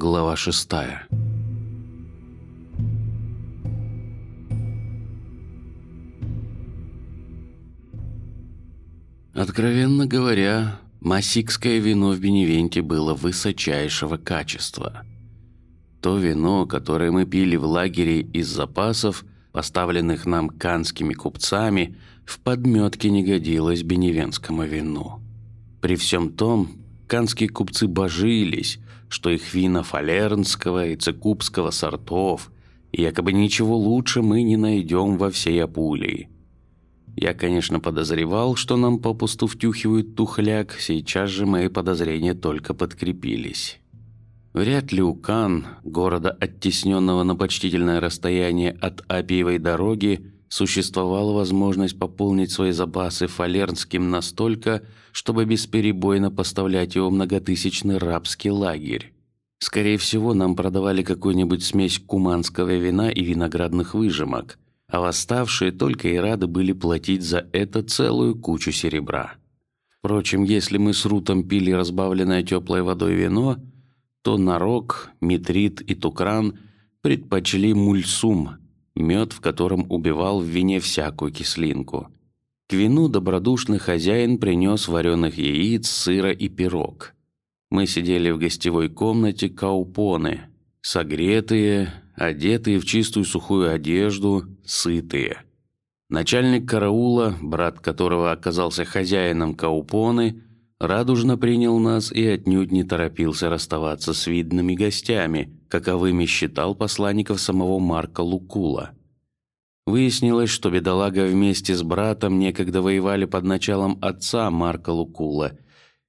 Глава шестая. Откровенно говоря, масикское вино в Беневенте было высочайшего качества. То вино, которое мы пили в лагере из запасов, поставленных нам канскими купцами, в подметке не годилось беневенскому вину. При всем том, канские купцы божились, что их вина фалернского и цикубского сортов, и якобы ничего лучше мы не найдем во всей Апулии. Я, конечно, подозревал, что нам попусту втюхивают тухляк. Сейчас же мои подозрения только подкрепились. Вряд ли у Кан, города оттесненного на почтительное расстояние от Апиевой дороги, существовала возможность пополнить свои запасы фалернским настолько, чтобы бесперебойно поставлять его многотысячный рабский лагерь. Скорее всего, нам продавали какую-нибудь смесь куманского вина и виноградных выжимок, а восставшие только и рады были платить за это целую кучу серебра. Впрочем, если мы с Рутом пили разбавленное теплой водой вино, то Нарок, Митрит и Тукран предпочли мульсум, мед, в котором убивал в вине всякую кислинку. К вину добродушный хозяин принес вареных яиц, сыра и пирог. Мы сидели в гостевой комнате Каупоны, согретые, одетые в чистую сухую одежду, сытые. Начальник караула, брат которого оказался хозяином Каупоны, радужно принял нас и отнюдь не торопился расставаться с видными гостями, каковыми считал посланников самого Марка Лукула. Выяснилось, что бедолага вместе с братом некогда воевали под началом отца Марка Лукула,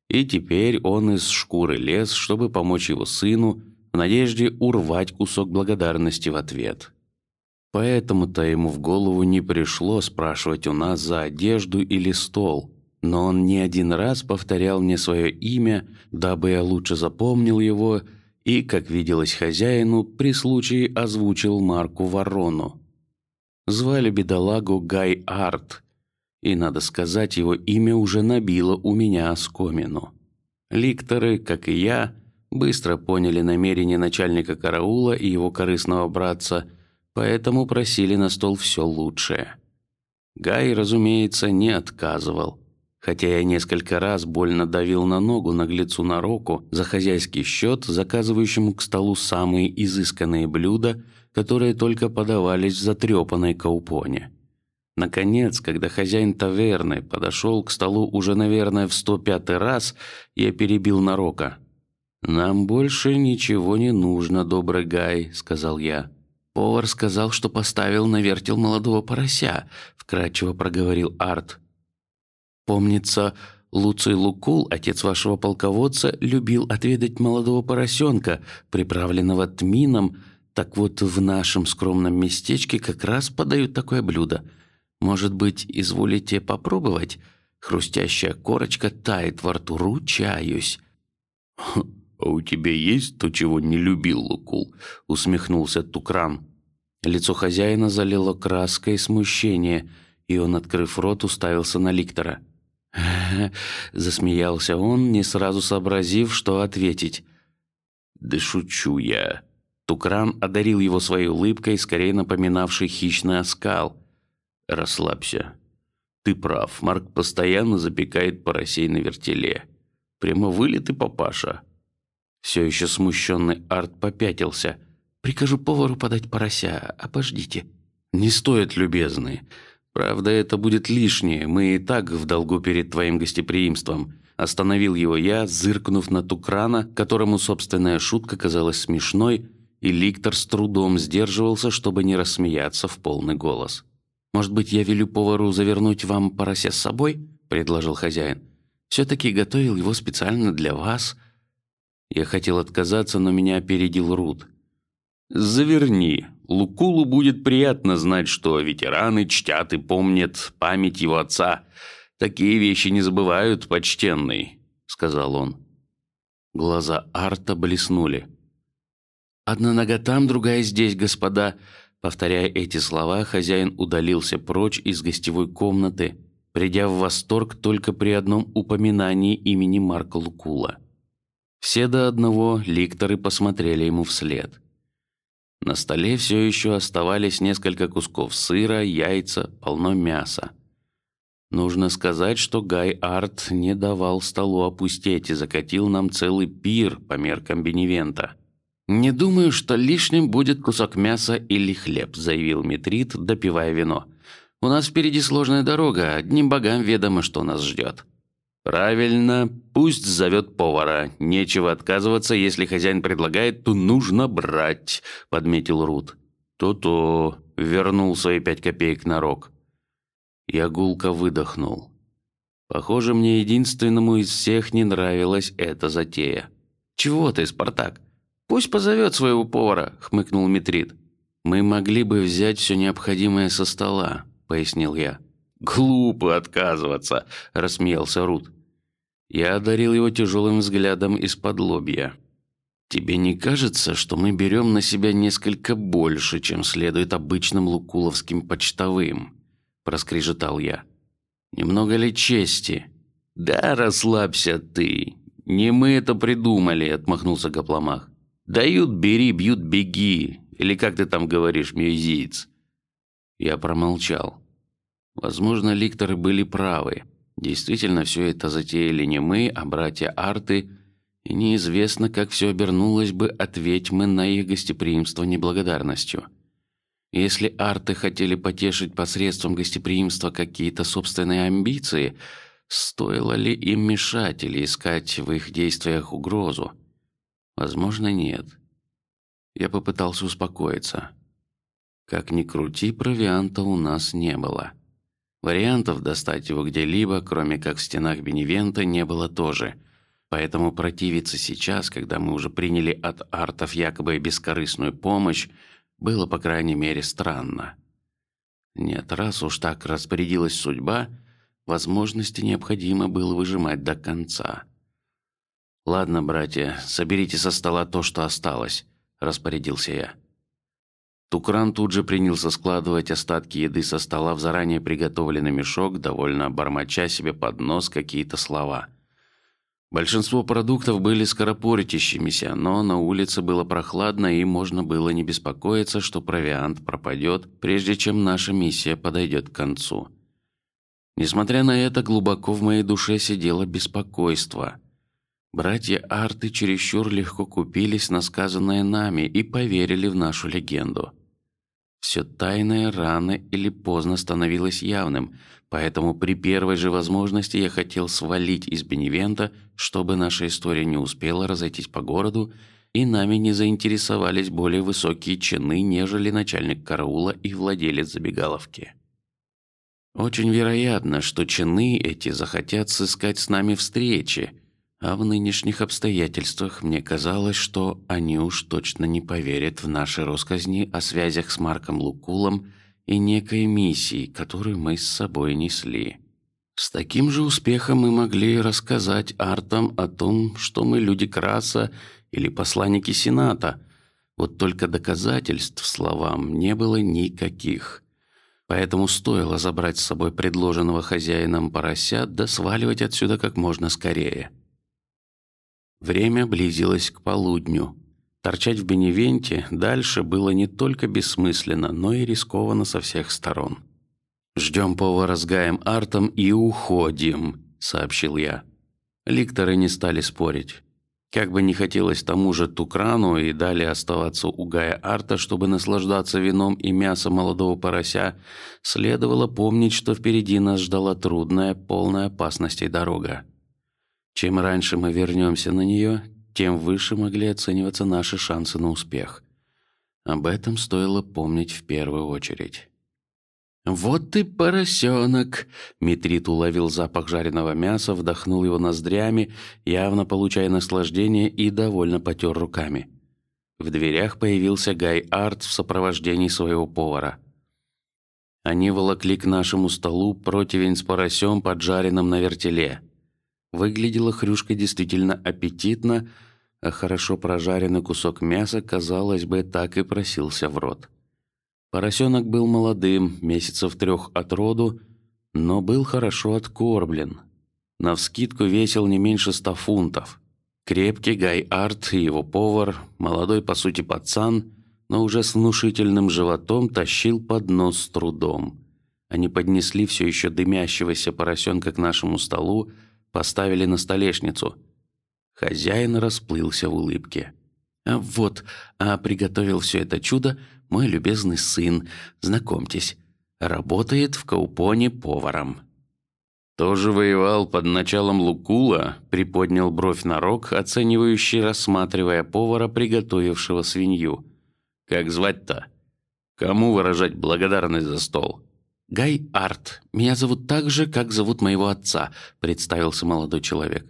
и теперь он из шкуры лез, чтобы помочь его сыну в надежде урвать кусок благодарности в ответ. Поэтому-то ему в голову не пришло спрашивать у нас за одежду или стол, но он не один раз повторял мне свое имя, дабы я лучше запомнил его и, как виделось хозяину, при случае озвучил Марку Ворону. Звали бедолагу Гай Арт, и надо сказать, его имя уже набило у меня оскомину. Ликторы, как и я, быстро поняли намерение начальника караула и его корыстного братца, поэтому просили на стол все лучшее. Гай, разумеется, не отказывал хотя я несколько раз больно давил на ногу наглецу на року за хозяйский счет, заказывающему к столу самые изысканные блюда, которые только подавались в затрепанной каупоне. Наконец, когда хозяин таверны подошел к столу уже, наверное, в сто пятый раз, я перебил Нарока. Нам больше ничего не нужно, добрый Гай, сказал я. Повар сказал, что поставил на вертел молодого порося. Вкратчиво проговорил Арт. Помнится, Луций Лукул, отец вашего полководца, любил отведать молодого поросенка, приправленного тмином. Так вот, в нашем скромном местечке как раз подают такое блюдо. Может быть, изволите попробовать? Хрустящая корочка тает во рту, ручаюсь. «А у тебя есть то, чего не любил Лукул? усмехнулся Тукран. Лицо хозяина залило краской смущения, и он, открыв рот, уставился на Ликтора. Засмеялся он, не сразу сообразив, что ответить. Да шучу я. Тукран одарил его своей улыбкой, скорее напоминавшей хищный оскал. Расслабься. Ты прав. Марк постоянно запекает поросей на вертеле. Прямо вылитый папаша. Все еще смущенный Арт попятился. Прикажу повару подать порося. Обождите. Не стоит, любезный. Правда, это будет лишнее. Мы и так в долгу перед твоим гостеприимством. Остановил его я, зыркнув на Тукрана, которому собственная шутка казалась смешной, и Ликтор с трудом сдерживался, чтобы не рассмеяться в полный голос. Может быть, я велю повару завернуть вам порося с собой? предложил хозяин. Все-таки готовил его специально для вас. Я хотел отказаться, но меня опередил Рут. Заверни. Лукулу будет приятно знать, что ветераны чтят и помнят память его отца. Такие вещи не забывают, почтенный, сказал он. Глаза Арта блеснули. Одна нога там, другая здесь, господа. Повторяя эти слова, хозяин удалился прочь из гостевой комнаты, придя в восторг только при одном упоминании имени Марка Лукула. Все до одного ликторы посмотрели ему вслед. На столе все еще оставались несколько кусков сыра, яйца, полно мяса. Нужно сказать, что Гай Арт не давал столу опустеть и закатил нам целый пир по меркам Беневента. Не думаю, что лишним будет кусок мяса или хлеб, заявил Митрит, допивая вино. У нас впереди сложная дорога, одним богам ведомо, что нас ждет. Правильно, пусть зовет повара. Нечего отказываться, если хозяин предлагает, то нужно брать, подметил Рут. То-то вернул свои пять копеек на рог. Я гулко выдохнул. Похоже, мне единственному из всех не нравилась эта затея. Чего ты, Спартак? Пусть позовет своего повара, хмыкнул Митрит. Мы могли бы взять все необходимое со стола, пояснил я. Глупо отказываться, рассмеялся Рут. Я одарил его тяжелым взглядом из-под лобья. Тебе не кажется, что мы берем на себя несколько больше, чем следует обычным лукуловским почтовым? проскрежетал я. Немного ли чести? Да, расслабься ты. Не мы это придумали, отмахнулся Гопломах. Дают, бери, бьют, беги, или как ты там говоришь, мюзиц. Я промолчал. Возможно, ликторы были правы. Действительно, все это затеяли не мы, а братья Арты, и неизвестно, как все обернулось бы, ответь мы на их гостеприимство неблагодарностью. Если арты хотели потешить посредством гостеприимства какие-то собственные амбиции, стоило ли им мешать или искать в их действиях угрозу? Возможно, нет. Я попытался успокоиться. Как ни крути, провианта у нас не было. Вариантов достать его где-либо, кроме как в стенах Беневента, не было тоже. Поэтому противиться сейчас, когда мы уже приняли от артов якобы бескорыстную помощь, было по крайней мере странно. Нет, раз уж так распорядилась судьба, возможности необходимо было выжимать до конца. Ладно, братья, соберите со стола то, что осталось, распорядился я. Тукран тут же принялся складывать остатки еды со стола в заранее приготовленный мешок, довольно бормоча себе под нос какие-то слова. Большинство продуктов были скоропортящимися, но на улице было прохладно и можно было не беспокоиться, что провиант пропадет, прежде чем наша миссия подойдет к концу. Несмотря на это, глубоко в моей душе сидело беспокойство. Братья Арты чересчур легко купились на сказанное нами и поверили в нашу легенду. Все тайное рано или поздно становилось явным, поэтому при первой же возможности я хотел свалить из Беневента, чтобы наша история не успела разойтись по городу и нами не заинтересовались более высокие чины, нежели начальник караула и владелец забегаловки. Очень вероятно, что чины эти захотят сыскать с нами встречи, а в нынешних обстоятельствах мне казалось, что они уж точно не поверят в наши россказни о связях с Марком Лукулом и некой миссии, которую мы с собой несли. С таким же успехом мы могли рассказать артам о том, что мы люди Краса или посланники Сената. Вот только доказательств словам не было никаких. Поэтому стоило забрать с собой предложенного хозяином порося, да сваливать отсюда как можно скорее. Время близилось к полудню. Торчать в Беневенте дальше было не только бессмысленно, но и рискованно со всех сторон. Ждем повара с Гаем Артом и уходим, сообщил я. Ликторы не стали спорить. Как бы не хотелось тому же Тукрану и далее оставаться у Гая Арта, чтобы наслаждаться вином и мясом молодого порося, следовало помнить, что впереди нас ждала трудная, полная опасностей дорога. Чем раньше мы вернемся на нее, тем выше могли оцениваться наши шансы на успех. Об этом стоило помнить в первую очередь. Вот ты поросенок! Митрит уловил запах жареного мяса, вдохнул его ноздрями, явно получая наслаждение и довольно потер руками. В дверях появился Гай Арт в сопровождении своего повара. Они волокли к нашему столу противень с поросем, поджаренным на вертеле. Выглядела хрюшка действительно аппетитно, а хорошо прожаренный кусок мяса, казалось бы, так и просился в рот. Поросенок был молодым, месяцев трех от роду, но был хорошо откормлен. На вскидку весил не меньше ста фунтов. Крепкий Гай Арт и его повар, молодой по сути пацан, но уже с внушительным животом, тащил поднос с трудом. Они поднесли все еще дымящегося поросенка к нашему столу, поставили на столешницу. Хозяин расплылся в улыбке. А вот, а приготовил все это чудо мой любезный сын. Знакомьтесь, работает в Каупоне поваром. Тоже воевал под началом Лукула, приподнял бровь на рог, оценивающий, рассматривая повара, приготовившего свинью. Как звать-то? Кому выражать благодарность за стол? Гай Арт. Меня зовут так же, как зовут моего отца. Представился молодой человек.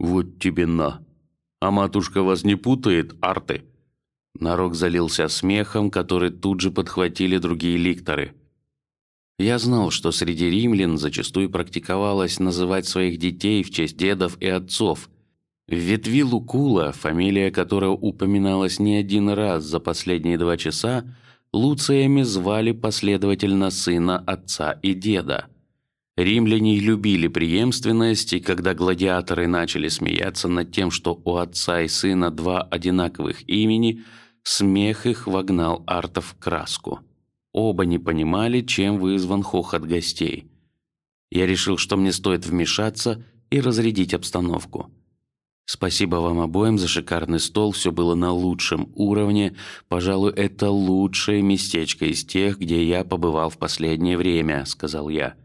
Вот тебе на. А матушка вас не путает, Арты? Нарок залился смехом, который тут же подхватили другие ликторы. Я знал, что среди римлян зачастую практиковалось называть своих детей в честь дедов и отцов. В ветви Лукула, фамилия которого упоминалась не один раз за последние два часа, Луциями звали последовательно сына, отца и деда. Римляне любили преемственность, и когда гладиаторы начали смеяться над тем, что у отца и сына два одинаковых имени, смех их вогнал Артов в краску. Оба не понимали, чем вызван хохот гостей. Я решил, что мне стоит вмешаться и разрядить обстановку. Спасибо вам обоим за шикарный стол, все было на лучшем уровне. Пожалуй, это лучшее местечко из тех, где я побывал в последнее время, сказал я.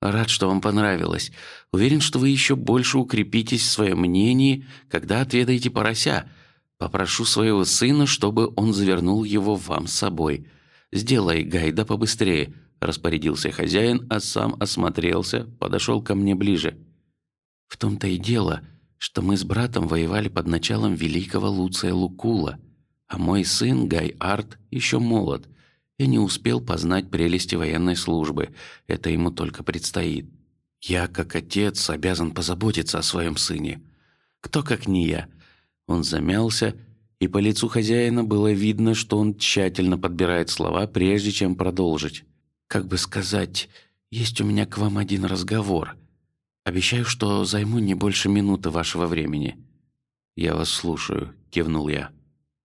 Рад, что вам понравилось. Уверен, что вы еще больше укрепитесь в своем мнении, когда отведаете порося. Попрошу своего сына, чтобы он завернул его вам с собой. Сделай, Гайда, побыстрее. Распорядился хозяин, а сам осмотрелся, подошел ко мне ближе. В том-то и дело, что мы с братом воевали под началом великого Луция Лукула, а мой сын Гай Арт еще молод и не успел познать прелести военной службы. Это ему только предстоит. Я, как отец, обязан позаботиться о своем сыне. Кто как не я? Он замялся, и по лицу хозяина было видно, что он тщательно подбирает слова, прежде чем продолжить. Как бы сказать, есть у меня к вам один разговор. Обещаю, что займу не больше минуты вашего времени. Я вас слушаю, кивнул я.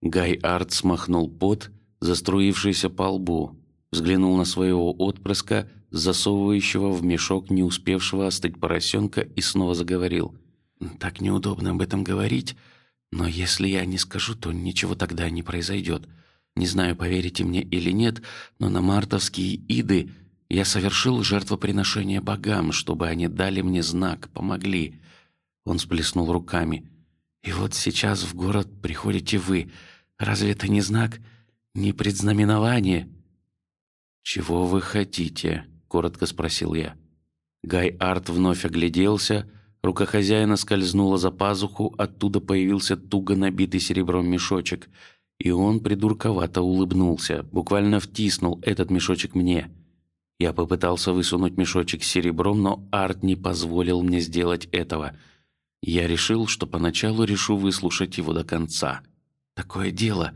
Гай Арт смахнул пот, заструившийся по лбу, взглянул на своего отпрыска, засовывающего в мешок не успевшего остыть поросенка, и снова заговорил. Так неудобно об этом говорить, но если я не скажу, то ничего тогда не произойдет. Не знаю, поверите мне или нет, но на мартовские иды я совершил жертвоприношение богам, чтобы они дали мне знак, помогли. Он сплеснул руками. И вот сейчас в город приходите вы. Разве это не знак, не предзнаменование? Чего вы хотите? коротко спросил я. Гай Арт вновь огляделся. Рука хозяина скользнула за пазуху, оттуда появился туго набитый серебром мешочек, и он придурковато улыбнулся, буквально втиснул этот мешочек мне. Я попытался высунуть мешочек с серебром, но Арт не позволил мне сделать этого. Я решил, что поначалу решу выслушать его до конца. Такое дело,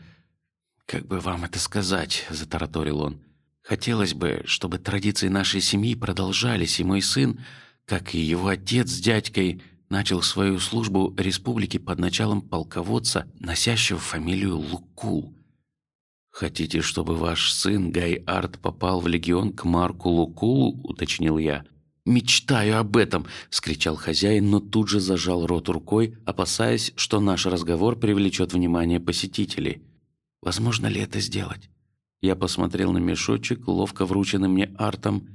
как бы вам это сказать, затараторил он. Хотелось бы, чтобы традиции нашей семьи продолжались, и мой сын, как и его отец с дядькой, начал свою службу республике под началом полководца, носящего фамилию Лукул. Хотите, чтобы ваш сын Гай Арт попал в легион к Марку Лукулу? уточнил я. Мечтаю об этом, скричал хозяин, но тут же зажал рот рукой, опасаясь, что наш разговор привлечет внимание посетителей. Возможно ли это сделать? Я посмотрел на мешочек, ловко врученный мне Артом.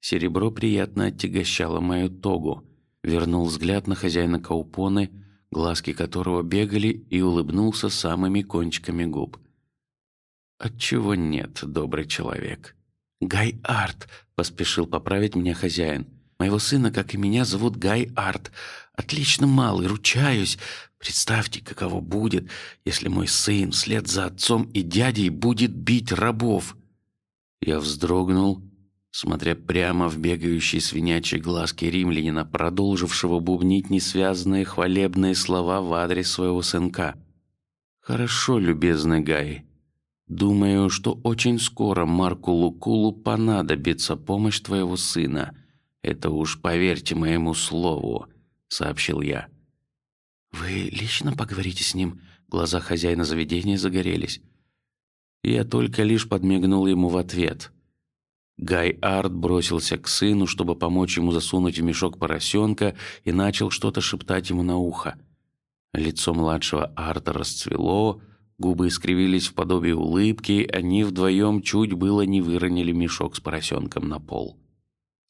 Серебро приятно отягощало мою тогу. Вернул взгляд на хозяина Каупоны, глазки которого бегали, и улыбнулся самыми кончиками губ. Отчего нет, добрый человек? Гай Арт, поспешил поправить меня хозяин. Моего сына, как и меня, зовут Гай Арт. Отлично малый, ручаюсь. Представьте, каково будет, если мой сын вслед за отцом и дядей будет бить рабов. Я вздрогнул, смотря прямо в бегающие свинячьи глазки римлянина, продолжившего бубнить несвязанные хвалебные слова в адрес своего сынка. Хорошо, любезный Гай, Думаю, что очень скоро Марку Лукулу понадобится помощь твоего сына. Это уж поверьте моему слову, сообщил я. Вы лично поговорите с ним? Глаза хозяина заведения загорелись. Я только лишь подмигнул ему в ответ. Гай Арт бросился к сыну, чтобы помочь ему засунуть в мешок поросенка, и начал что-то шептать ему на ухо. Лицо младшего Арта расцвело, губы искривились в подобие улыбки, они вдвоем чуть было не выронили мешок с поросенком на пол.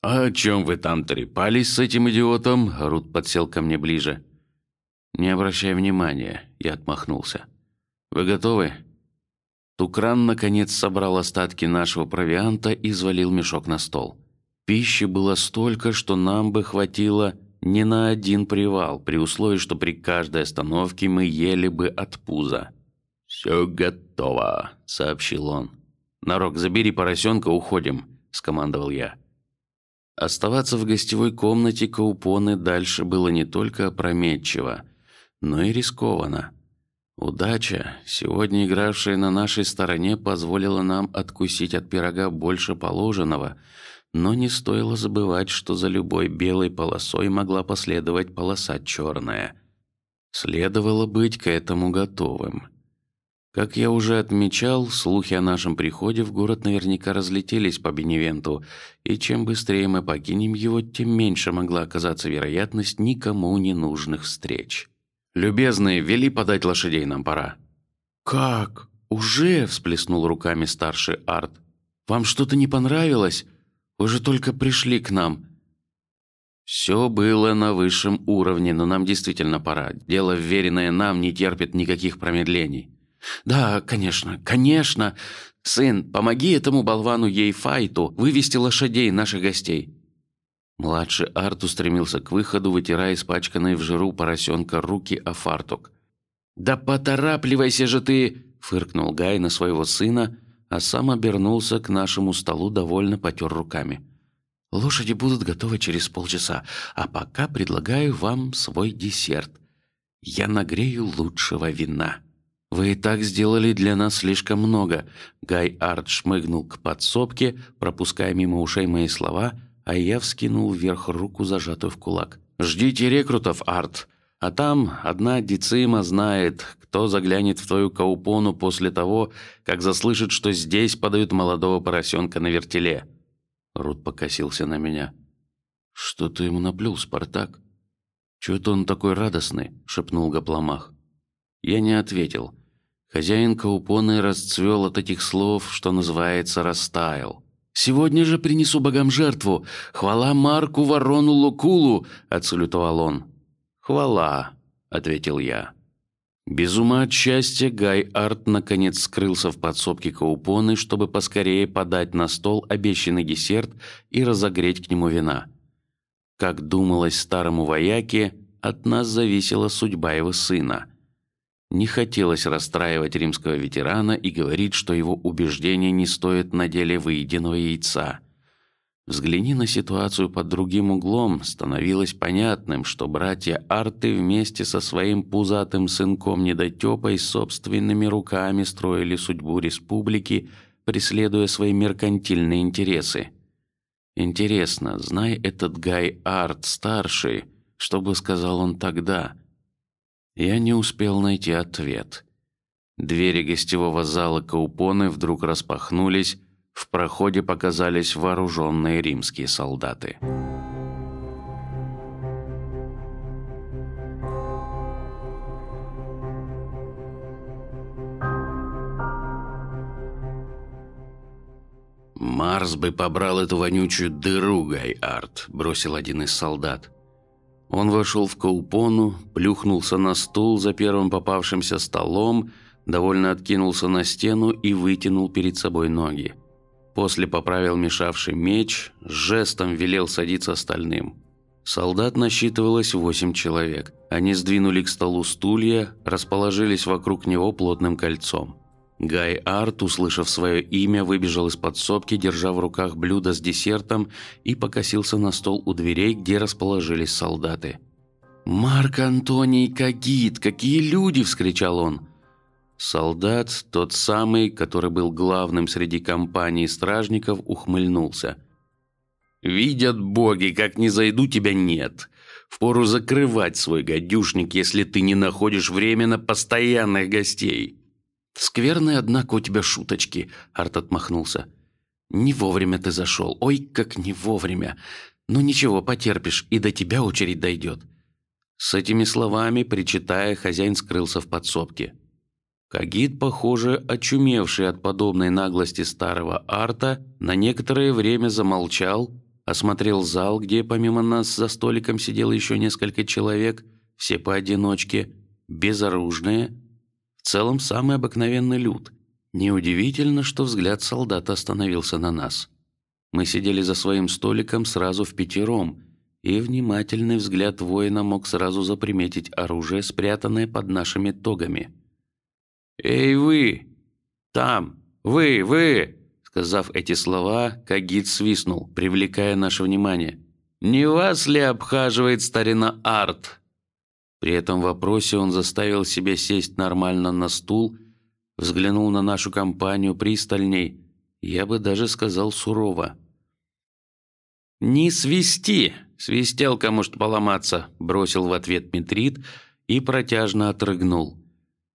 «А о чем вы там трепались с этим идиотом?» Рут подсел ко мне ближе. «Не обращай внимания», — я отмахнулся. «Вы готовы?» Тукран наконец собрал остатки нашего провианта и свалил мешок на стол. Пищи было столько, что нам бы хватило не на один привал, при условии, что при каждой остановке мы ели бы от пуза. Все готово, сообщил он. Нарок, забери поросенка, уходим, скомандовал я. Оставаться в гостевой комнате Каупоны дальше было не только опрометчиво, но и рискованно. Удача, сегодня игравшая на нашей стороне, позволила нам откусить от пирога больше положенного, но не стоило забывать, что за любой белой полосой могла последовать полоса черная. Следовало быть к этому готовым. Как я уже отмечал, слухи о нашем приходе в город наверняка разлетелись по Беневенту, и чем быстрее мы покинем его, тем меньше могла оказаться вероятность никому не нужных встреч. Любезные, вели подать лошадей, нам пора. Как? Уже? всплеснул руками старший Арт. Вам что-то не понравилось? Вы же только пришли к нам. Все было на высшем уровне, но нам действительно пора. Дело вверенное нам не терпит никаких промедлений. Да, конечно, конечно. Сын, помоги этому болвану Ейфайту вывести лошадей наших гостей. Младший Арт устремился к выходу, вытирая испачканные в жиру поросенка руки о фартук. Да поторапливайся же ты! фыркнул Гай на своего сына, а сам обернулся к нашему столу, довольно потер руками. Лошади будут готовы через полчаса, а пока предлагаю вам свой десерт. Я нагрею лучшего вина. Вы и так сделали для нас слишком много. Гай Арт шмыгнул к подсобке, пропуская мимо ушей мои слова а я вскинул вверх руку, зажатую в кулак. Ждите рекрутов, Арт, а там одна дицима знает, кто заглянет в твою каупону после того, как заслышит, что здесь подают молодого поросенка на вертеле. Рут покосился на меня. Что ты ему наплел, Спартак? Чего-то он такой радостный, шепнул Гопломах. Я не ответил. Хозяин каупоны расцвел от этих слов, что называется, растаял. Сегодня же принесу богам жертву. Хвала Марку Ворону Лукулу, отсалютовал он. Хвала, ответил я. Без ума от счастья Гай Арт наконец скрылся в подсобке Каупоны, чтобы поскорее подать на стол обещанный десерт и разогреть к нему вина. Как думалось старому вояке, от нас зависела судьба его сына. Не хотелось расстраивать римского ветерана и говорить, что его убеждения не стоят на деле выеденного яйца. Взгляни на ситуацию под другим углом, становилось понятным, что братья Арты вместе со своим пузатым сынком недотепой собственными руками строили судьбу республики, преследуя свои меркантильные интересы. Интересно, зная этот Гай Арт старший, что бы сказал он тогда? Я не успел найти ответ. Двери гостевого зала Каупоны вдруг распахнулись, в проходе показались вооруженные римские солдаты. Марс бы побрал эту вонючую дыру, Гай Арт, бросил один из солдат. Он вошел в Каупону, плюхнулся на стул за первым попавшимся столом, довольно откинулся на стену и вытянул перед собой ноги. После поправил мешавший меч, жестом велел садиться остальным. Солдат насчитывалось восемь человек. Они сдвинули к столу стулья, расположились вокруг него плотным кольцом. Гай Арт, услышав свое имя, выбежал из подсобки, держа в руках блюдо с десертом, и покосился на стол у дверей, где расположились солдаты. Марк Антоний Кагит, какие люди! – вскричал он. Солдат, тот самый, который был главным среди компании стражников, ухмыльнулся. Видят боги, как не зайду тебя нет. Впору закрывать свой гадюшник, если ты не находишь время на постоянных гостей. Скверные, однако, у тебя шуточки. Арт отмахнулся. Не вовремя ты зашел. Ой, как не вовремя. Ну ничего, потерпишь, и до тебя очередь дойдет. С этими словами, причитая, хозяин скрылся в подсобке. Кагит, похоже, очумевший от подобной наглости старого Арта, на некоторое время замолчал, осмотрел зал, где помимо нас за столиком сидело еще несколько человек, все поодиночке, безоружные, в целом самый обыкновенный люд. Неудивительно, что взгляд солдата остановился на нас. Мы сидели за своим столиком сразу в пятером, и внимательный взгляд воина мог сразу заприметить оружие, спрятанное под нашими тогами. Эй вы, там, вы, вы! Сказав эти слова, Кагит свистнул, привлекая наше внимание. Не вас ли обхаживает старина Арт? При этом вопросе он заставил себя сесть нормально на стул, взглянул на нашу компанию пристальней, я бы даже сказал сурово. Не свисти, свистелка может поломаться, бросил в ответ Митрит и протяжно отрыгнул.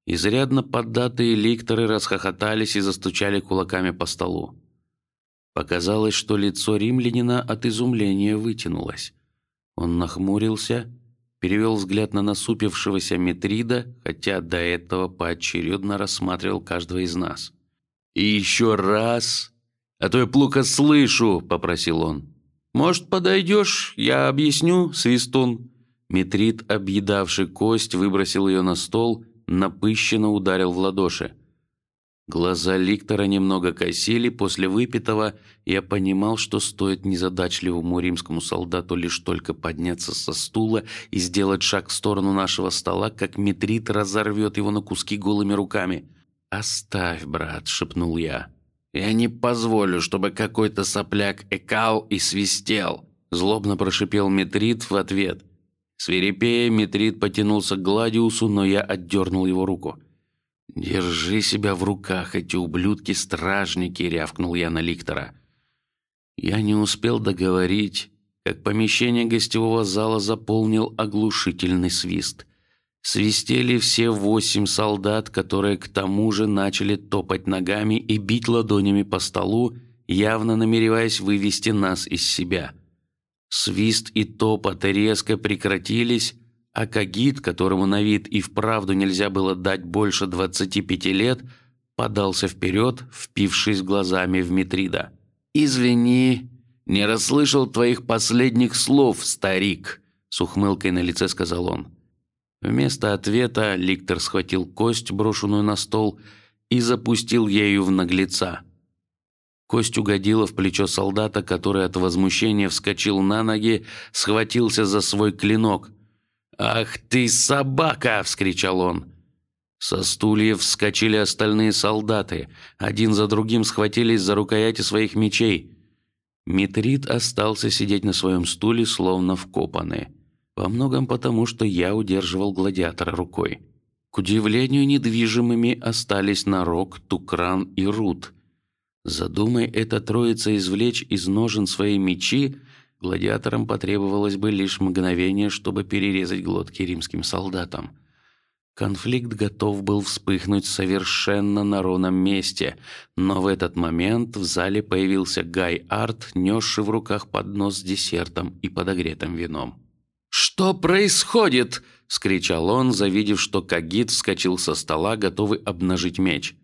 Изрядно поддатые ликторы расхохотались и застучали кулаками по столу. Показалось, что лицо римлянина от изумления вытянулось. Он нахмурился, перевел взгляд на насупившегося Митрида, хотя до этого поочередно рассматривал каждого из нас. И еще раз, а то я плохо слышу, попросил он. Может, подойдешь? Я объясню, свистун. Митрид, объедавший кость, выбросил ее на стол, напыщенно ударил в ладоши. Глаза Ликтора немного косили после выпитого. Я понимал, что стоит незадачливому римскому солдату лишь только подняться со стула и сделать шаг в сторону нашего стола, как Митрид разорвет его на куски голыми руками. Оставь, брат, шепнул я. Я не позволю, чтобы какой-то сопляк экал и свистел. Злобно прошипел Митрид в ответ. Свирепея, Митрид потянулся к Гладиусу, но я отдернул его руку. Держи себя в руках, эти ублюдки-стражники, рявкнул я на Ликтора. Я не успел договорить, как помещение гостевого зала заполнил оглушительный свист. Свистели все восемь солдат, которые к тому же начали топать ногами и бить ладонями по столу, явно намереваясь вывести нас из себя. Свист и топот резко прекратились, а Кагит, которому на вид и вправду нельзя было дать больше двадцати пяти лет, подался вперед, впившись глазами в Митрида. Извини, не расслышал твоих последних слов, старик. С ухмылкой на лице сказал он. Вместо ответа Ликтор схватил кость, брошенную на стол, и запустил ею в наглеца. Кость угодила в плечо солдата, который от возмущения вскочил на ноги, схватился за свой клинок. Ах ты собака! – вскричал он. Со стульев вскочили остальные солдаты, один за другим схватились за рукояти своих мечей. Митрид остался сидеть на своем стуле, словно вкопанный. Во многом потому, что я удерживал гладиатора рукой. К удивлению, недвижимыми остались Нарок, Тукран и Рут. Задумай эта троица извлечь из ножен свои мечи, гладиаторам потребовалось бы лишь мгновение, чтобы перерезать глотки римским солдатам. Конфликт готов был вспыхнуть совершенно на ровном месте, но в этот момент в зале появился Гай Арт, несший в руках поднос с десертом и подогретым вином. Что происходит? – скричал он, завидев, что Кагит вскочил со стола, готовый обнажить меч.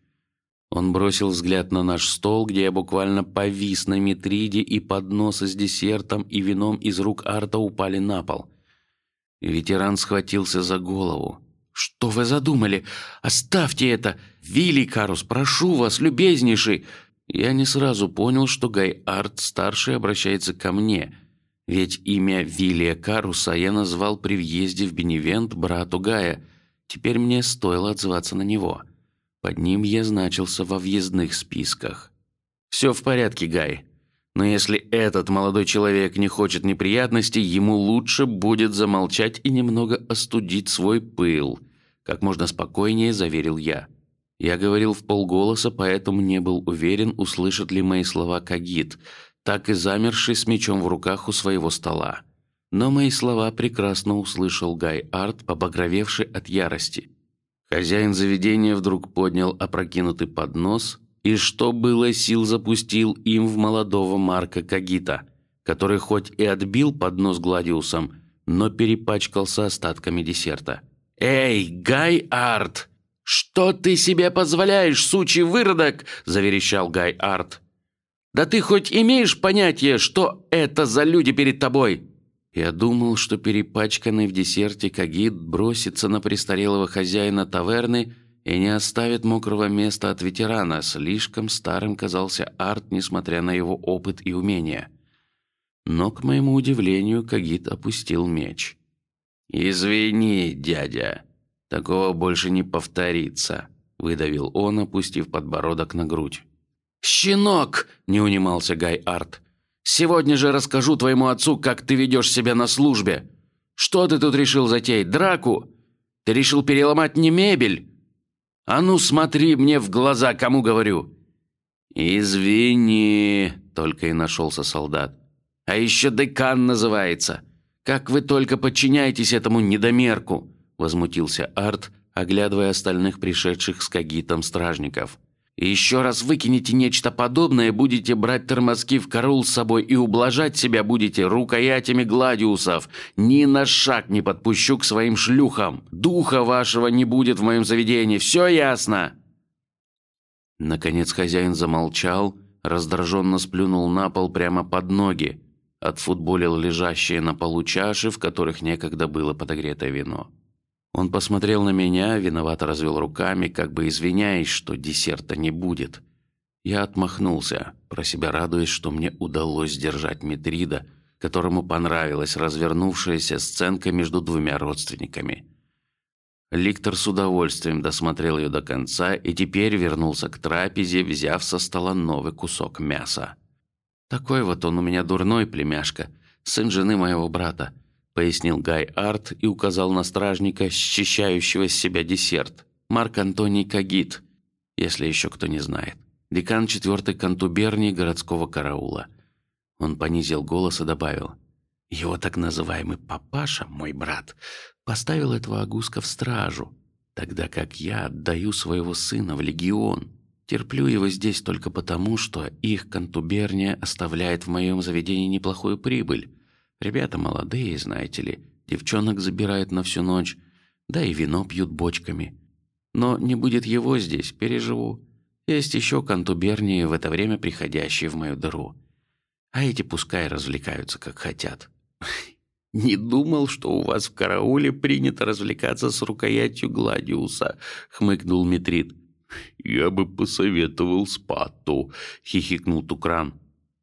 Он бросил взгляд на наш стол, где я буквально повис на Митриде, и подносы с десертом и вином из рук Арта упали на пол. Ветеран схватился за голову. Что вы задумали? Оставьте это, Вилли Карус, прошу вас, любезнейший. Я не сразу понял, что Гай Арт старший обращается ко мне ведь имя Вилия Каруса я назвал при въезде в Беневент брату Гая. Теперь мне стоило отзываться на него. Под ним я значился во въездных списках. Все в порядке, Гай. Но если этот молодой человек не хочет неприятностей, ему лучше будет замолчать и немного остудить свой пыл. Как можно спокойнее заверил я. Я говорил в полголоса, поэтому не был уверен, услышит ли мои слова Кагит так и замерший с мечом в руках у своего стола. Но мои слова прекрасно услышал Гай Арт, побагровевший от ярости. Хозяин заведения вдруг поднял опрокинутый поднос и, что было сил, запустил им в молодого Марка Кагита, который хоть и отбил поднос Гладиусом, но перепачкался остатками десерта. Эй, Гай Арт, что ты себе позволяешь, сучий выродок? – заверещал Гай Арт. Да ты хоть имеешь понятие, что это за люди перед тобой? Я думал, что перепачканный в десерте Кагит бросится на престарелого хозяина таверны и не оставит мокрого места от ветерана. Слишком старым казался Арт, несмотря на его опыт и умения. Но к моему удивлению, Кагит опустил меч. Извини, дядя, такого больше не повторится, выдавил он, опустив подбородок на грудь. Щенок, не унимался Гай Арт. Сегодня же расскажу твоему отцу, как ты ведешь себя на службе. Что ты тут решил затеять? Драку? Ты решил переломать не мебель? А ну смотри мне в глаза, кому говорю. Извини, только и нашелся солдат. А еще декан называется. Как вы только подчиняетесь этому недомерку? Возмутился Арт, оглядывая остальных пришедших с кагитом стражников. И еще раз выкинете нечто подобное, будете брать тормозки в караул с собой и ублажать себя будете рукоятями гладиусов. Ни на шаг не подпущу к своим шлюхам. Духа вашего не будет в моем заведении. Все ясно. Наконец хозяин замолчал, раздраженно сплюнул на пол прямо под ноги, отфутболил лежащие на полу чаши, в которых некогда было подогретое вино. Он посмотрел на меня, виновато развел руками, как бы извиняясь, что десерта не будет. Я отмахнулся, про себя радуясь, что мне удалось сдержать Митрида, которому понравилась развернувшаяся сценка между двумя родственниками. Ликтор с удовольствием досмотрел ее до конца и теперь вернулся к трапезе, взяв со стола новый кусок мяса. Такой вот он у меня дурной племяшка, сын жены моего брата пояснил Гай Арт и указал на стражника, счищающего с себя десерт. Марк Антоний Кагит, если еще кто не знает, декан четвертой контубернии городского караула. Он понизил голос и добавил: его так называемый папаша, мой брат, поставил этого агуска в стражу, тогда как я отдаю своего сына в легион. Терплю его здесь только потому, что их контуберния оставляет в моем заведении неплохую прибыль. Ребята молодые, знаете ли, девчонок забирают на всю ночь, да и вино пьют бочками. Но не будет его здесь, переживу. Есть еще контубернии в это время приходящие в мою дыру, а эти пускай развлекаются как хотят. Не думал, что у вас в карауле принято развлекаться с рукоятью гладиуса, хмыкнул Митрит. Я бы посоветовал спату, хихикнул Тукран.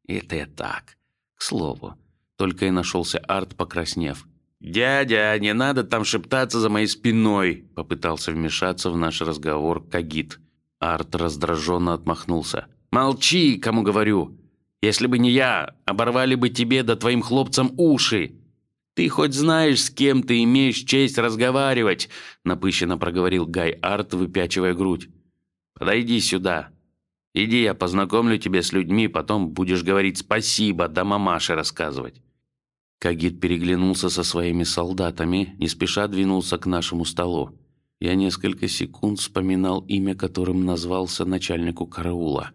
Это я так, к слову. Только и нашелся Арт, покраснев. Дядя, не надо там шептаться за моей спиной, попытался вмешаться в наш разговор Кагит. Арт раздраженно отмахнулся. Молчи, кому говорю. Если бы не я, оборвали бы тебе да твоим хлопцам уши. Ты хоть знаешь, с кем ты имеешь честь разговаривать? Напыщенно проговорил Гай Арт, выпячивая грудь. Подойди сюда. Иди, я познакомлю тебя с людьми, потом будешь говорить спасибо, да мамаше рассказывать. Кагит переглянулся со своими солдатами, не спеша двинулся к нашему столу. Я несколько секунд вспоминал имя, которым назвался начальнику караула.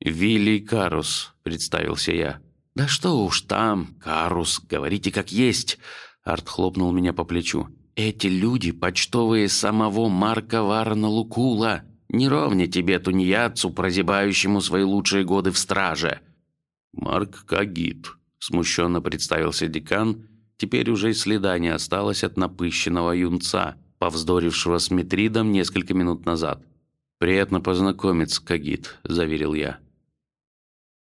Вилли Карус, представился я. Да что уж там, Карус, говорите как есть. Арт хлопнул меня по плечу. Эти люди почтовые самого Марка Варна Лукула. Не ровня тебе тунеядцу, прозябающему свои лучшие годы в страже. Марк Кагит, Смущенно представился декан. Теперь уже и следа не осталось от напыщенного юнца, повздорившего с Митридом несколько минут назад. Приятно познакомиться, Кагит, заверил я.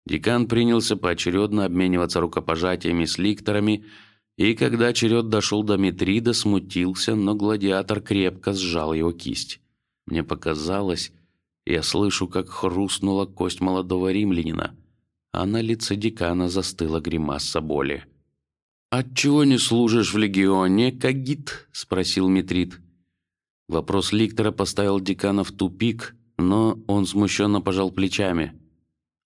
Декан принялся поочередно обмениваться рукопожатиями с ликторами, и когда черед дошел до Митрида, смутился, но гладиатор крепко сжал его кисть. Мне показалось, я слышу, как хрустнула кость молодого римлянина а на лице декана застыла гримаса боли. Отчего не служишь в легионе, Кагит? – спросил Митрит. Вопрос Ликтора поставил декана в тупик, но он смущенно пожал плечами.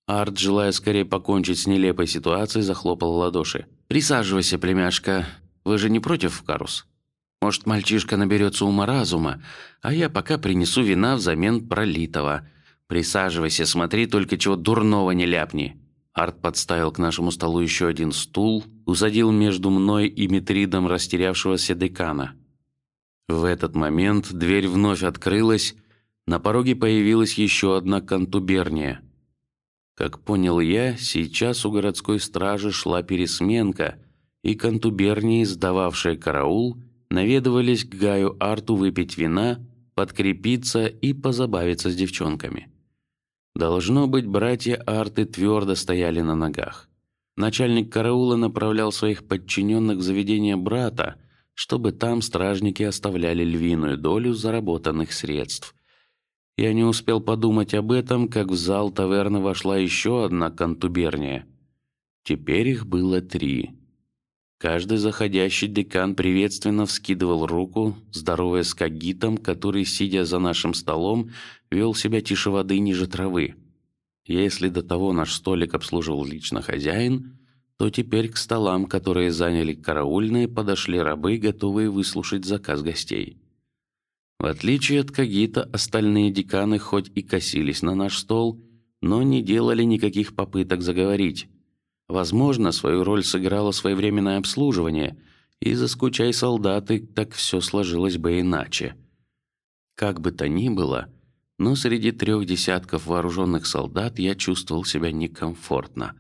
Арт, желая скорее покончить с нелепой ситуацией, захлопал ладоши. Присаживайся, племяшка. Вы же не против, Карус? Может, мальчишка наберется ума разума, а я пока принесу вина взамен пролитого. Присаживайся, смотри, только чего дурного не ляпни. Арт подставил к нашему столу еще один стул, усадил между мной и Митридом растерявшегося декана. В этот момент дверь вновь открылась, на пороге появилась еще одна контуберния. Как понял я, сейчас у городской стражи шла пересменка, и контубернии, сдававшие караул, наведывались к Гаю Арту выпить вина, подкрепиться и позабавиться с девчонками. Должно быть, братья Арты твердо стояли на ногах. Начальник караула направлял своих подчиненных в заведение брата, чтобы там стражники оставляли львиную долю заработанных средств. Я не успел подумать об этом, как в зал таверны вошла еще одна контуберния. Теперь их было три. Каждый заходящий декан приветственно вскидывал руку, здоровая с кагитом, который, сидя за нашим столом, вел себя тише воды ниже травы. Если до того наш столик обслуживал лично хозяин, то теперь к столам, которые заняли караульные, подошли рабы, готовые выслушать заказ гостей. В отличие от Кагита, остальные деканы хоть и косились на наш стол, но не делали никаких попыток заговорить. Возможно, свою роль сыграло своевременное обслуживание, и заскучай солдаты, так все сложилось бы иначе. Как бы то ни было, но среди трех десятков вооруженных солдат я чувствовал себя некомфортно.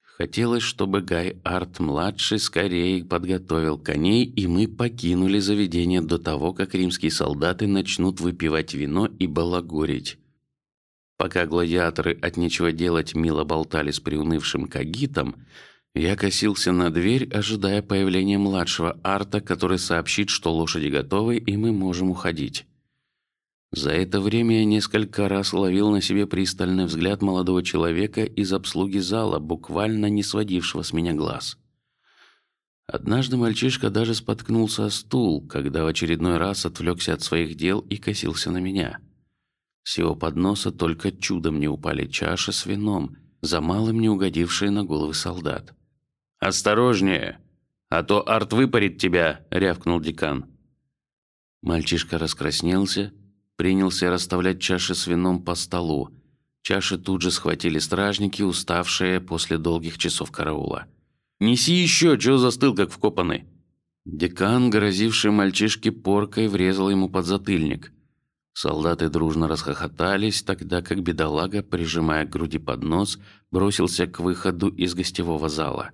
Хотелось, чтобы Гай Арт младший скорее подготовил коней, и мы покинули заведение до того, как римские солдаты начнут выпивать вино и балагурить. Пока гладиаторы от нечего делать мило болтали с приунывшим кагитом, я косился на дверь, ожидая появления младшего Арта, который сообщит, что лошади готовы и мы можем уходить. За это время я несколько раз ловил на себе пристальный взгляд молодого человека из обслуги зала, буквально не сводившего с меня глаз. Однажды мальчишка даже споткнулся о стул, когда в очередной раз отвлекся от своих дел и косился на меня. С его подноса только чудом не упали чаши с вином, за малым не угодившие на головы солдат. Осторожнее, а то арт выпарит тебя, рявкнул декан. Мальчишка раскраснелся, принялся расставлять чаши с вином по столу. Чаши тут же схватили стражники, уставшие после долгих часов караула. Неси еще, чего застыл как вкопанный. Декан, грозивший мальчишке поркой, врезал ему под затыльник. Солдаты дружно расхохотались, тогда как бедолага, прижимая к груди поднос, бросился к выходу из гостевого зала.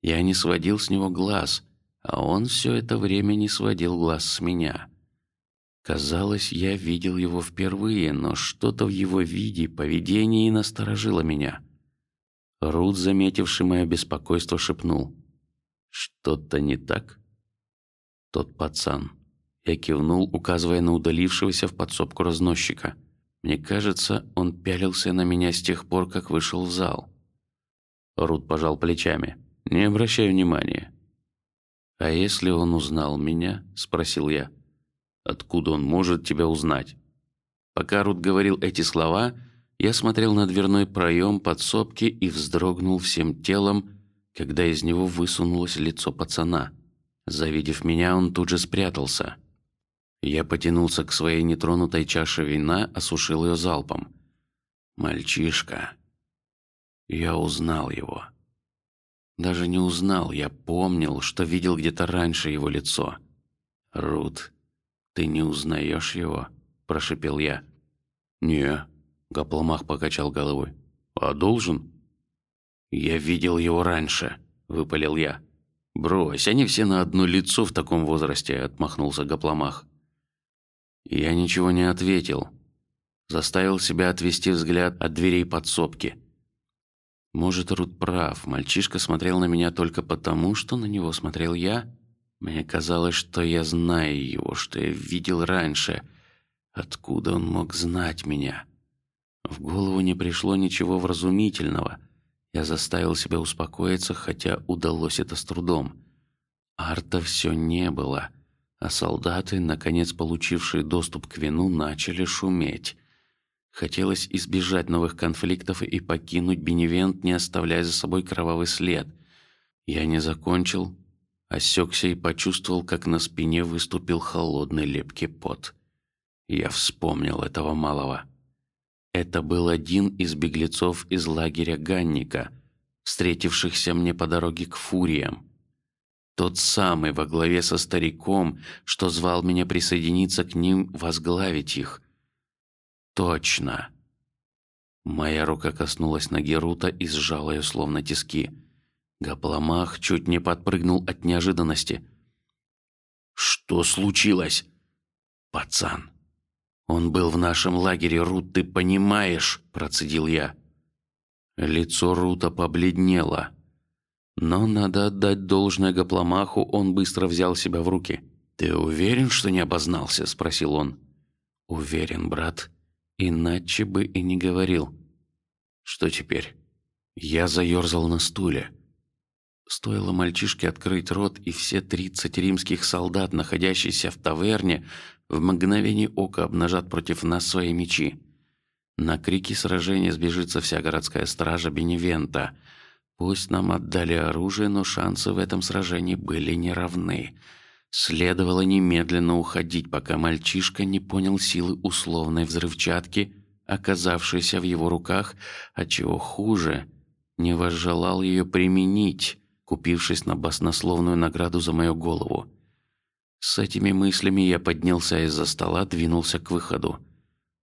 Я не сводил с него глаз, а он все это время не сводил глаз с меня. Казалось, я видел его впервые, но что-то в его виде, поведении насторожило меня. Рут, заметивший мое беспокойство, шепнул: "Что-то не так?" Тот пацан. Я кивнул, указывая на удалившегося в подсобку разносчика. Мне кажется, он пялился на меня с тех пор, как вышел в зал. Рут пожал плечами. Не обращай внимания. А если он узнал меня? – спросил я. Откуда он может тебя узнать? Пока Рут говорил эти слова, я смотрел на дверной проем подсобки и вздрогнул всем телом, когда из него высунулось лицо пацана. Завидев меня, он тут же спрятался. Я потянулся к своей нетронутой чаше вина, осушил ее залпом. Мальчишка. Я узнал его. Даже не узнал, я помнил, что видел где-то раньше его лицо. Рут, ты не узнаешь его? прошепел я. Не, Гапломах покачал головой. А должен? Я видел его раньше, выпалил я. Брось, они все на одно лицо в таком возрасте, отмахнулся Гапломах. Я ничего не ответил, заставил себя отвести взгляд от дверей подсобки. Может, Рут прав. Мальчишка смотрел на меня только потому, что на него смотрел я. Мне казалось, что я знаю его, что я видел раньше. Откуда он мог знать меня? В голову не пришло ничего вразумительного. Я заставил себя успокоиться, хотя удалось это с трудом. Арта все не было а солдаты, наконец получившие доступ к вину, начали шуметь. Хотелось избежать новых конфликтов и покинуть Беневент, не оставляя за собой кровавый след. Я не закончил, осекся и почувствовал, как на спине выступил холодный лепкий пот. Я вспомнил этого малого. Это был один из беглецов из лагеря Ганника, встретившихся мне по дороге к фуриям. Тот самый во главе со стариком, что звал меня присоединиться к ним, возглавить их. Точно. Моя рука коснулась ноги Рута и сжала ее словно тиски. Гапломах чуть не подпрыгнул от неожиданности. Что случилось, пацан? Он был в нашем лагере, Рут, ты понимаешь? Процедил я. Лицо Рута побледнело, но надо отдать должное Гапломаху, он быстро взял себя в руки. Ты уверен, что не обознался? спросил он. Уверен, брат. Иначе бы и не говорил. Что теперь? Я заерзал на стуле. Стоило мальчишке открыть рот, и все тридцать римских солдат, находящиеся в таверне, в мгновение ока обнажат против нас свои мечи. На крики сражения сбежится вся городская стража Беневента. Пусть нам отдали оружие, но шансы в этом сражении были неравны. Следовало немедленно уходить, пока мальчишка не понял силы условной взрывчатки, оказавшейся в его руках, а чего хуже, не возжелал ее применить купившись на баснословную награду за мою голову. С этими мыслями я поднялся из-за стола, двинулся к выходу.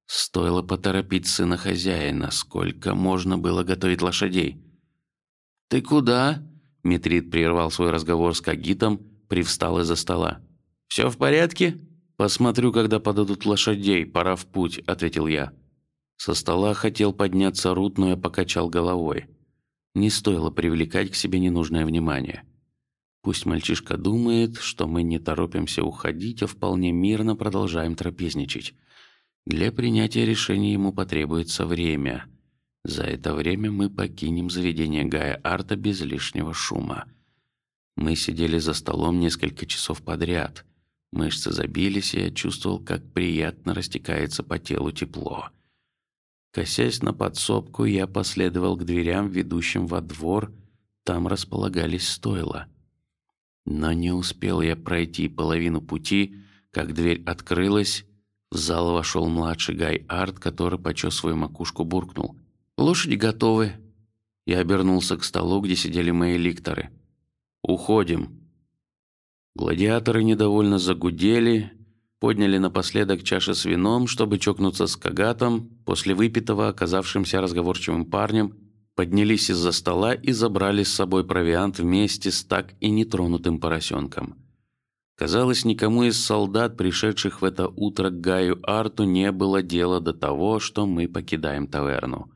Стоило поторопить сына хозяина, сколько можно было готовить лошадей. Ты куда? Митрит прервал свой разговор с Кагитом, привстал из-за стола. Все в порядке? Посмотрю, когда подадут лошадей. Пора в путь, ответил я. Со стола хотел подняться Рут, но я покачал головой. Не стоило привлекать к себе ненужное внимание. Пусть мальчишка думает, что мы не торопимся уходить, а вполне мирно продолжаем трапезничать. Для принятия решения ему потребуется время. За это время мы покинем заведение Гая Арта без лишнего шума. Мы сидели за столом несколько часов подряд. Мышцы забились, и я чувствовал, как приятно растекается по телу тепло. Косясь на подсобку, я последовал к дверям, ведущим во двор. Там располагались стойла. Но не успел я пройти половину пути, как дверь открылась. В зал вошел младший Гай Арт, который почесывая макушку буркнул: "Лошади готовы". Я обернулся к столу, где сидели мои ликторы. Уходим. Гладиаторы недовольно загудели, подняли напоследок чаши с вином, чтобы чокнуться с Кагатом. После выпитого, оказавшимся разговорчивым парнем, поднялись из-за стола и забрали с собой провиант вместе с так и нетронутым поросенком. Казалось, никому из солдат, пришедших в это утро к Гаю Арту, не было дела до того, что мы покидаем таверну.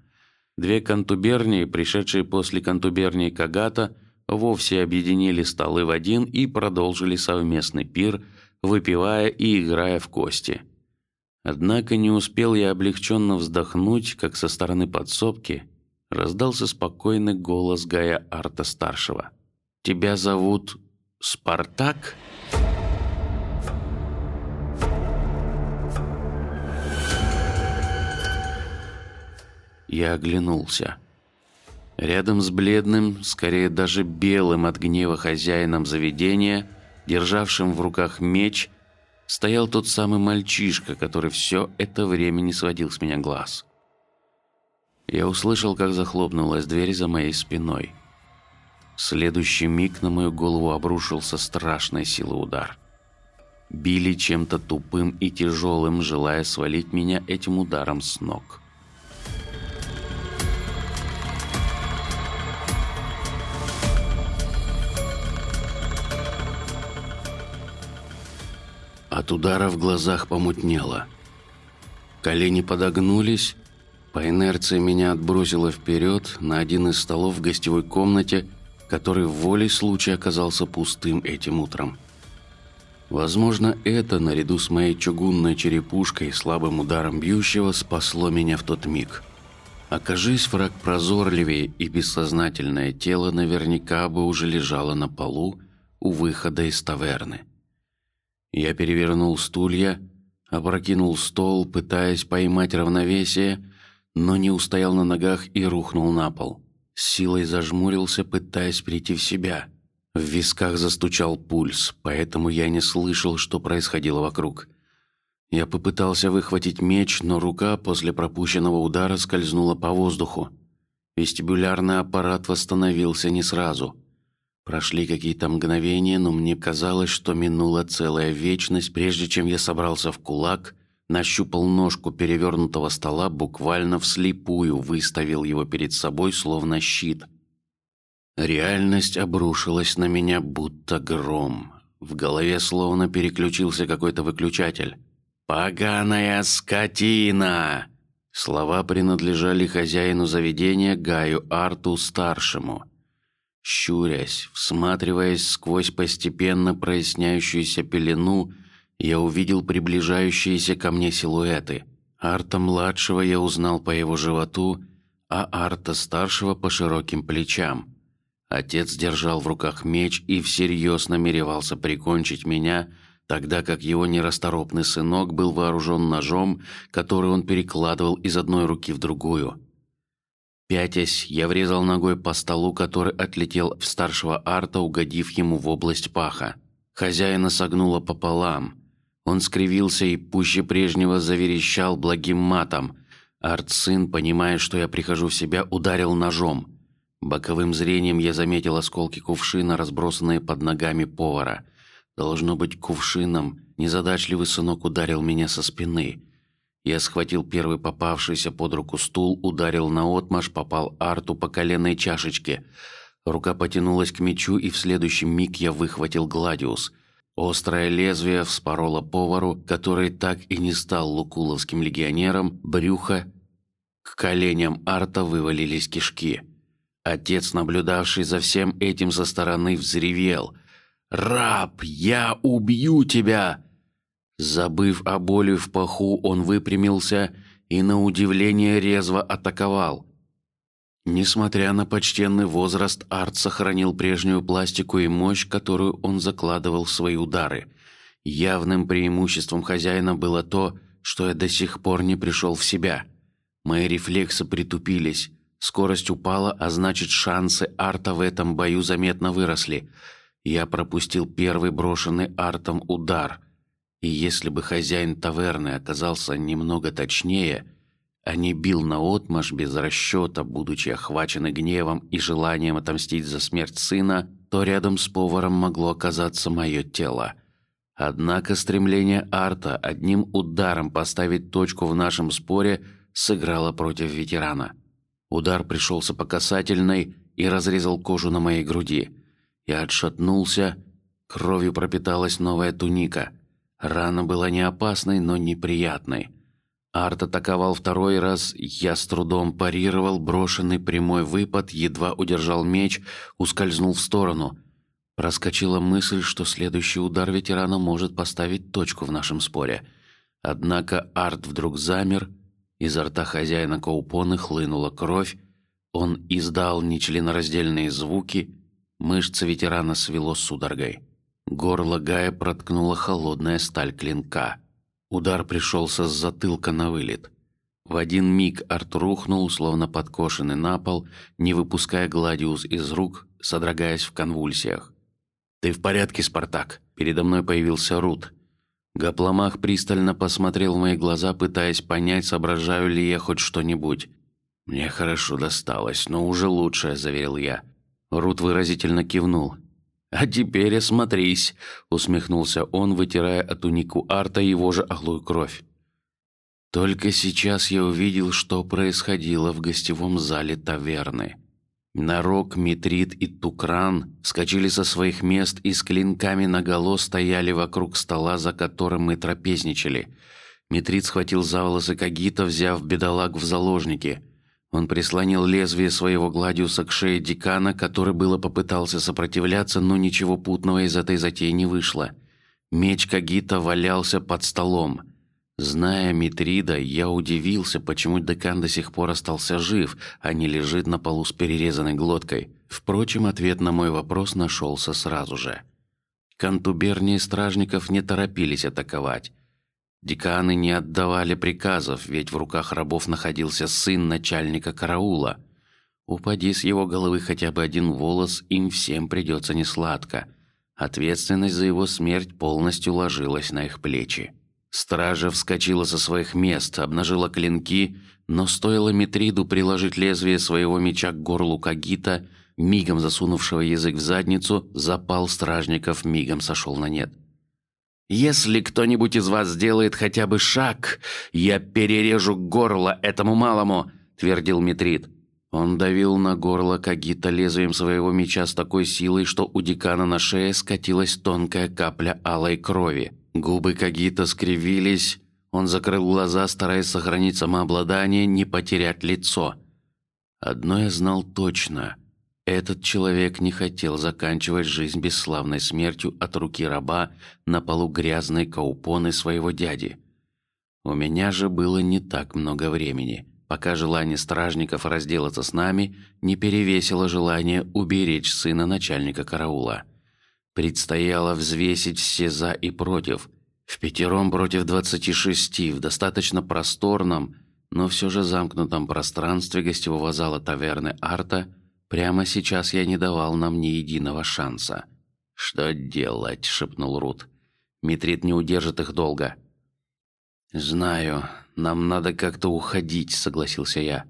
Две контубернии, пришедшие после контубернии Кагата, вовсе объединили столы в один и продолжили совместный пир выпивая и играя в кости. Однако не успел я облегченно вздохнуть, как со стороны подсобки раздался спокойный голос Гая Арта старшего: "Тебя зовут Спартак?" Я оглянулся. Рядом с бледным, скорее даже белым от гнева хозяином заведения державшим в руках меч, стоял тот самый мальчишка, который все это время не сводил с меня глаз. Я услышал, как захлопнулась дверь за моей спиной. Следующий миг на мою голову обрушился страшной силы удар. Били чем-то тупым и тяжелым, желая свалить меня этим ударом с ног. От удара в глазах помутнело. Колени подогнулись, по инерции меня отбросило вперед на один из столов в гостевой комнате, который в воле случая оказался пустым этим утром. Возможно, это наряду с моей чугунной черепушкой и слабым ударом бьющего спасло меня в тот миг. Окажись враг прозорливее и бессознательное тело наверняка бы уже лежало на полу у выхода из таверны. Я перевернул стулья, опрокинул стол, пытаясь поймать равновесие, но не устоял на ногах и рухнул на пол. С силой зажмурился, пытаясь прийти в себя. В висках застучал пульс, поэтому я не слышал, что происходило вокруг. Я попытался выхватить меч, но рука после пропущенного удара скользнула по воздуху. Вестибулярный аппарат восстановился не сразу. Прошли какие-то мгновения, но мне казалось, что минула целая вечность, прежде чем я собрался в кулак, нащупал ножку перевернутого стола, буквально вслепую выставил его перед собой, словно щит. Реальность обрушилась на меня, будто гром. В голове словно переключился какой-то выключатель. Поганая скотина! Слова принадлежали хозяину заведения Гаю Арту старшему. Щурясь, всматриваясь сквозь постепенно проясняющуюся пелену, я увидел приближающиеся ко мне силуэты. Арта младшего я узнал по его животу, а Арта старшего по широким плечам. Отец держал в руках меч и всерьез намеревался прикончить меня, тогда как его нерасторопный сынок был вооружен ножом, который он перекладывал из одной руки в другую. Пятясь, я врезал ногой по столу, который отлетел в старшего Арта, угодив ему в область паха. Хозяина согнуло пополам. Он скривился и пуще прежнего заверещал благим матом. Арт сын, понимая, что я прихожу в себя, ударил ножом. Боковым зрением я заметил осколки кувшина, разбросанные под ногами повара. Должно быть кувшином. Незадачливый сынок ударил меня со спины. Я схватил первый попавшийся под руку стул, ударил на отмаш, попал Арту по коленной чашечке. Рука потянулась к мечу, и в следующий миг я выхватил гладиус. Острое лезвие вспороло повару, который так и не стал лукуловским легионером, брюхо. К коленям Арта вывалились кишки. Отец, наблюдавший за всем этим со стороны, взревел: "Раб, я убью тебя!" Забыв о боли в паху, он выпрямился и на удивление резво атаковал. Несмотря на почтенный возраст, Арт сохранил прежнюю пластику и мощь, которую он закладывал в свои удары. Явным преимуществом хозяина было то, что я до сих пор не пришел в себя. Мои рефлексы притупились, скорость упала, а значит шансы Арта в этом бою заметно выросли. Я пропустил первый брошенный Артом удар – и если бы хозяин таверны оказался немного точнее, а не бил на отмаш без расчета, будучи охваченный гневом и желанием отомстить за смерть сына, то рядом с поваром могло оказаться мое тело. Однако стремление Арта одним ударом поставить точку в нашем споре сыграло против ветерана. Удар пришелся по касательной и разрезал кожу на моей груди. Я отшатнулся, кровью пропиталась новая туника. Рана была не опасной, но неприятной. Арт атаковал второй раз, я с трудом парировал брошенный прямой выпад, едва удержал меч, ускользнул в сторону. Проскочила мысль, что следующий удар ветерана может поставить точку в нашем споре. Однако Арт вдруг замер, изо рта хозяина Коупоны хлынула кровь, он издал нечленораздельные звуки, мышцы ветерана свело судорогой. Горло Гая проткнула холодная сталь клинка. Удар пришелся с затылка на вылет. В один миг Арт рухнул, словно подкошенный на пол, не выпуская Гладиус из рук, содрогаясь в конвульсиях. Ты в порядке, Спартак? Передо мной появился Рут. Гапломах пристально посмотрел в мои глаза, пытаясь понять, соображаю ли я хоть что-нибудь. Мне хорошо досталось, но уже лучше, заверил я. Рут выразительно кивнул. А теперь осмотрись, усмехнулся он, вытирая от тунику Арта его же оглую кровь. Только сейчас я увидел, что происходило в гостевом зале таверны. Нарок, Митрит и Тукран скочили со своих мест и с клинками наголо стояли вокруг стола, за которым мы трапезничали. Митрит схватил за волосы Кагита, взяв бедолаг в заложники. Он прислонил лезвие своего гладиуса к шее декана, который было попытался сопротивляться, но ничего путного из этой затеи не вышло. Меч Кагита валялся под столом. Зная Митрида, я удивился, почему декан до сих пор остался жив, а не лежит на полу с перерезанной глоткой. Впрочем, ответ на мой вопрос нашелся сразу же. Контубернии стражников не торопились атаковать. Деканы не отдавали приказов, ведь в руках рабов находился сын начальника караула. Упади с его головы хотя бы один волос, им всем придется несладко. Ответственность за его смерть полностью ложилась на их плечи. Стража вскочила со своих мест, обнажила клинки, но стоило Митриду приложить лезвие своего меча к горлу Кагита, мигом засунувшего язык в задницу, запал стражников мигом сошел на нет. Если кто-нибудь из вас сделает хотя бы шаг, я перережу горло этому малому, твердил Митрид. Он давил на горло Кагита лезвием своего меча с такой силой, что у декана на шее скатилась тонкая капля алой крови. Губы Кагита скривились. Он закрыл глаза, стараясь сохранить самообладание, не потерять лицо. Одно я знал точно: этот человек не хотел заканчивать жизнь бесславной смертью от руки раба на полу грязной каупоны своего дяди. У меня же было не так много времени пока желание стражников разделаться с нами не перевесило желание уберечь сына начальника караула. Предстояло взвесить все за и против. В пятером против двадцати шести в достаточно просторном, но все же замкнутом пространстве гостевого зала таверны Арта прямо сейчас я не давал нам ни единого шанса. Что делать? шепнул Рут. Митрит не удержит их долго. Знаю, нам надо как-то уходить, согласился я.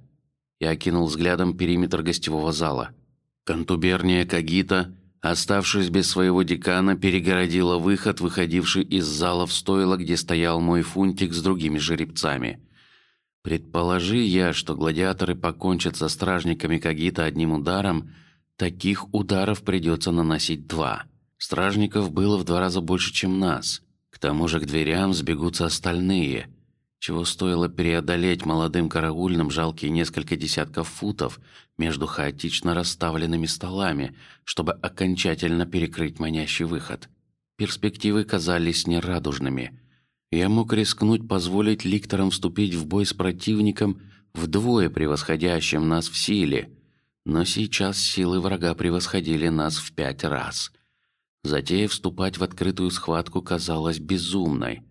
Я окинул взглядом периметр гостевого зала. Контуберния Кагита, оставшись без своего декана, перегородила выход, выходивший из зала в стойло, где стоял мой фунтик с другими жеребцами. Предположи я, что гладиаторы покончат со стражниками Кагита одним ударом, таких ударов придется наносить два. Стражников было в два раза больше, чем нас. К тому же к дверям сбегутся остальные чего стоило преодолеть молодым караульным жалкие несколько десятков футов между хаотично расставленными столами, чтобы окончательно перекрыть манящий выход. Перспективы казались нерадужными. Я мог рискнуть позволить ликторам вступить в бой с противником вдвое превосходящим нас в силе, но сейчас силы врага превосходили нас в пять раз. Затея вступать в открытую схватку казалась безумной.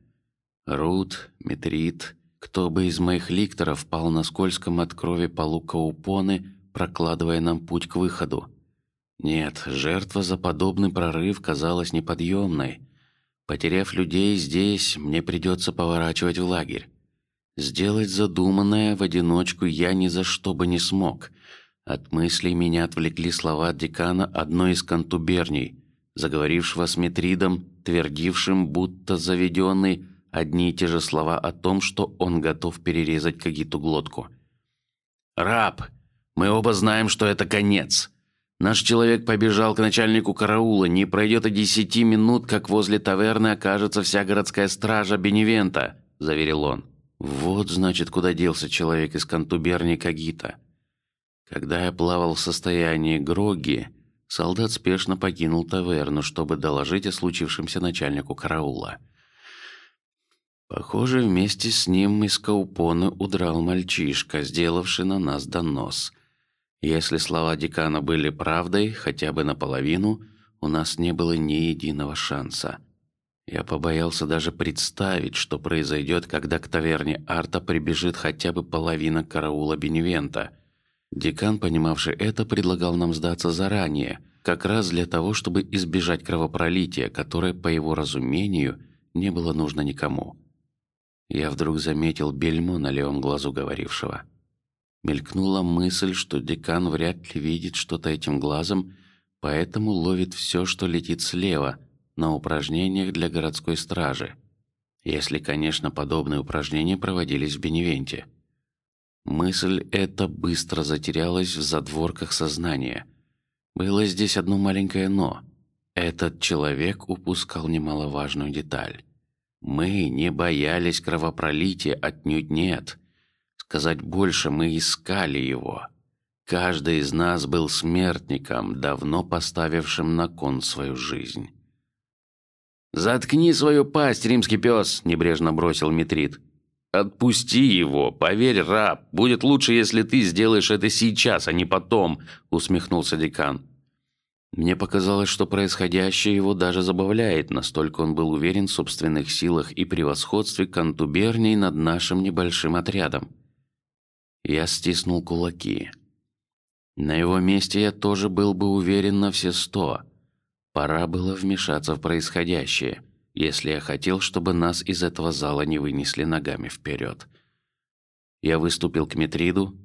Рут, Метрит, кто бы из моих ликторов пал на скользком от крови полу Каупоны, прокладывая нам путь к выходу. Нет, жертва за подобный прорыв казалась неподъемной. Потеряв людей здесь, мне придется поворачивать в лагерь. Сделать задуманное в одиночку я ни за что бы не смог. От мыслей меня отвлекли слова декана одной из контуберний, заговорившего с Метридом, твердившим, будто заведенный одни и те же слова о том, что он готов перерезать Кагиту глотку. Раб, мы оба знаем, что это конец. Наш человек побежал к начальнику караула. Не пройдет и десяти минут, как возле таверны окажется вся городская стража Беневента, заверил он. Вот значит, куда делся человек из контубернии Кагита. Когда я плавал в состоянии гроги, солдат спешно покинул таверну, чтобы доложить о случившемся начальнику караула. Похоже, вместе с ним из Каупоны удрал мальчишка, сделавший на нас донос. Если слова декана были правдой, хотя бы наполовину, у нас не было ни единого шанса. Я побоялся даже представить, что произойдет, когда к таверне Арта прибежит хотя бы половина караула Беневента. Декан, понимавший это, предлагал нам сдаться заранее, как раз для того, чтобы избежать кровопролития, которое, по его разумению, не было нужно никому. Я вдруг заметил бельмо на левом глазу говорившего. Мелькнула мысль, что декан вряд ли видит что-то этим глазом, поэтому ловит все, что летит слева на упражнениях для городской стражи, если, конечно, подобные упражнения проводились в Беневенте. Мысль эта быстро затерялась в задворках сознания. Было здесь одно маленькое но. Этот человек упускал немаловажную деталь. Мы не боялись кровопролития, отнюдь нет. Сказать больше, мы искали его. Каждый из нас был смертником, давно поставившим на кон свою жизнь. Заткни свою пасть, римский пес, небрежно бросил Митрит. Отпусти его, поверь, раб. Будет лучше, если ты сделаешь это сейчас, а не потом, усмехнулся декан. Мне показалось, что происходящее его даже забавляет, настолько он был уверен в собственных силах и превосходстве контуберний над нашим небольшим отрядом. Я стиснул кулаки. На его месте я тоже был бы уверен на все сто. Пора было вмешаться в происходящее, если я хотел, чтобы нас из этого зала не вынесли ногами вперед. Я выступил к Метриду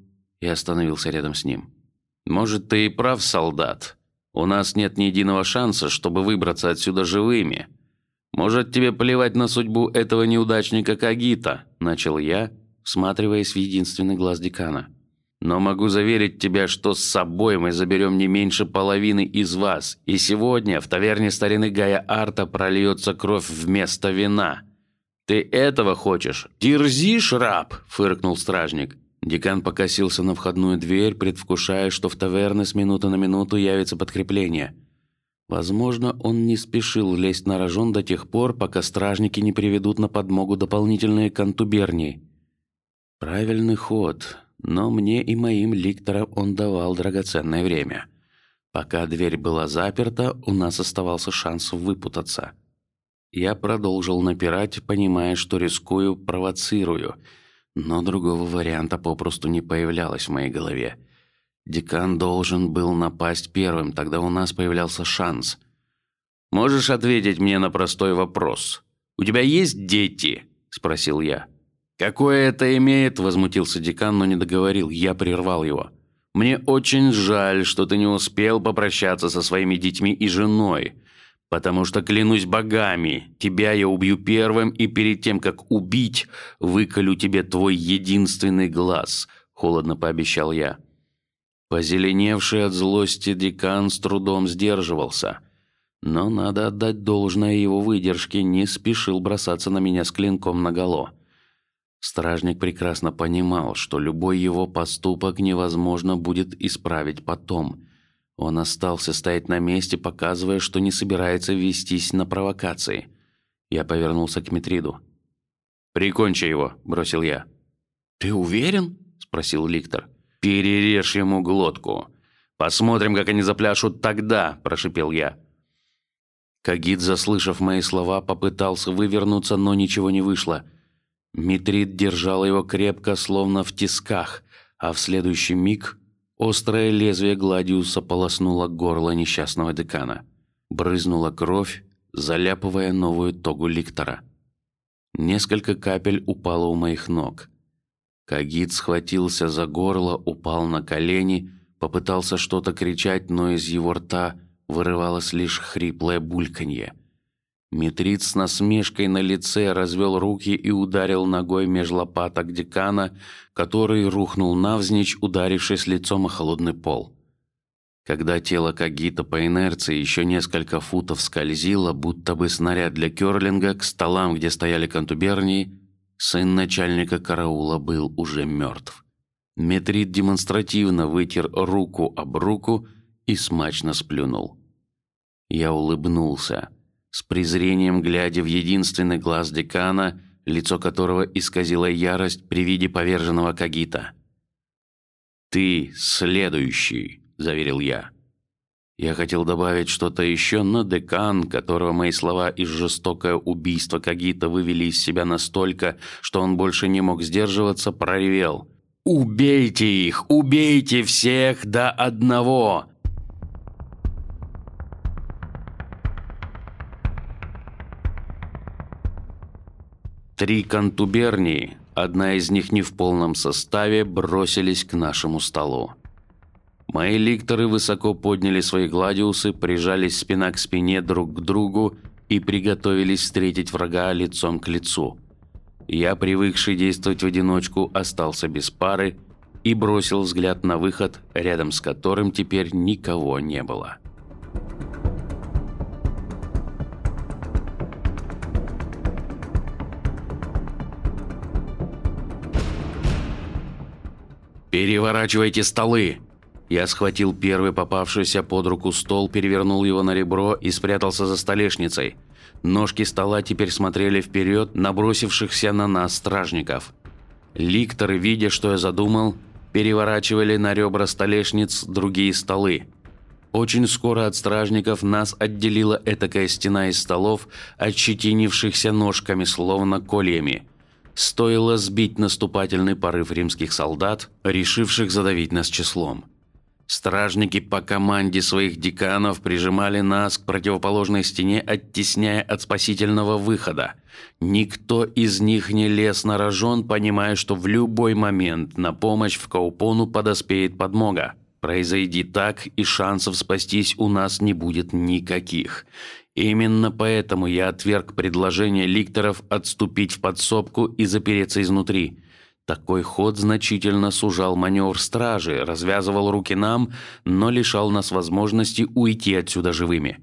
и остановился рядом с ним. Может, ты и прав, солдат. У нас нет ни единого шанса, чтобы выбраться отсюда живыми. Может, тебе плевать на судьбу этого неудачника Кагита? Начал я, всматриваясь в единственный глаз декана. Но могу заверить тебя, что с собой мы заберем не меньше половины из вас, и сегодня в таверне старины Гая Арта прольется кровь вместо вина. Ты этого хочешь? Дерзишь, раб? фыркнул стражник. Декан покосился на входную дверь, предвкушая, что в таверне с минуты на минуту явится подкрепление. Возможно, он не спешил лезть на рожон до тех пор, пока стражники не приведут на подмогу дополнительные контубернии. Правильный ход но мне и моим ликторам он давал драгоценное время. Пока дверь была заперта, у нас оставался шанс выпутаться. Я продолжил напирать, понимая, что рискую, провоцирую, но другого варианта попросту не появлялось в моей голове. Декан должен был напасть первым, тогда у нас появлялся шанс. Можешь ответить мне на простой вопрос? У тебя есть дети? – спросил я. Какое это имеет? Возмутился декан, но не договорил. Я прервал его. Мне очень жаль, что ты не успел попрощаться со своими детьми и женой, потому что клянусь богами, тебя я убью первым и перед тем, как убить, выколю тебе твой единственный глаз. Холодно пообещал я. Позеленевший от злости декан с трудом сдерживался, но надо отдать должное его выдержке, не спешил бросаться на меня с клинком наголо. Стражник прекрасно понимал, что любой его поступок невозможно будет исправить потом. Он остался стоять на месте, показывая, что не собирается вестись на провокации. Я повернулся к Митриду. Прикончи его, бросил я. Ты уверен? спросил Ликтор. Перережь ему глотку. Посмотрим, как они запляшут тогда, прошипел я. Кагид, заслышав мои слова, попытался вывернуться, но ничего не вышло. Митрид держал его крепко, словно в тисках, а в следующий миг острое лезвие гладиуса полоснуло горло несчастного декана. Брызнула кровь, заляпывая новую тогу ликтора. Несколько капель упало у моих ног. Кагит схватился за горло, упал на колени, попытался что-то кричать, но из его рта вырывалось лишь хриплое бульканье. Митрид с насмешкой на лице развел руки и ударил ногой меж лопаток декана, который рухнул навзничь, ударившись лицом о холодный пол. Когда тело Кагита по инерции еще несколько футов скользило, будто бы снаряд для керлинга, к столам, где стояли контубернии, сын начальника караула был уже мертв. Метрид демонстративно вытер руку об руку и смачно сплюнул. Я улыбнулся с презрением глядя в единственный глаз декана, лицо которого исказило ярость при виде поверженного Кагита. Ты следующий, заверил я. Я хотел добавить что-то еще, но декан, которого мои слова из жестокое убийство Кагита вывели из себя настолько, что он больше не мог сдерживаться, проревел: "Убейте их! Убейте всех до одного! Три контубернии, одна из них не в полном составе, бросились к нашему столу. Мои ликторы высоко подняли свои гладиусы, прижались спина к спине друг к другу и приготовились встретить врага лицом к лицу. Я, привыкший действовать в одиночку, остался без пары и бросил взгляд на выход, рядом с которым теперь никого не было. Переворачивайте столы. Я схватил первый попавшийся под руку стол, перевернул его на ребро и спрятался за столешницей. Ножки стола теперь смотрели вперед, набросившихся на нас стражников. Ликторы, видя, что я задумал, переворачивали на ребра столешниц другие столы. Очень скоро от стражников нас отделила этакая стена из столов, отщетинившихся ножками, словно кольями стоило сбить наступательный порыв римских солдат, решивших задавить нас числом. Стражники по команде своих деканов прижимали нас к противоположной стене, оттесняя от спасительного выхода. Никто из них не лез на рожон, понимая, что в любой момент на помощь в Каупону подоспеет подмога. Произойди так, и шансов спастись у нас не будет никаких. Именно поэтому я отверг предложение ликторов отступить в подсобку и запереться изнутри. Такой ход значительно сужал маневр стражи, развязывал руки нам, но лишал нас возможности уйти отсюда живыми.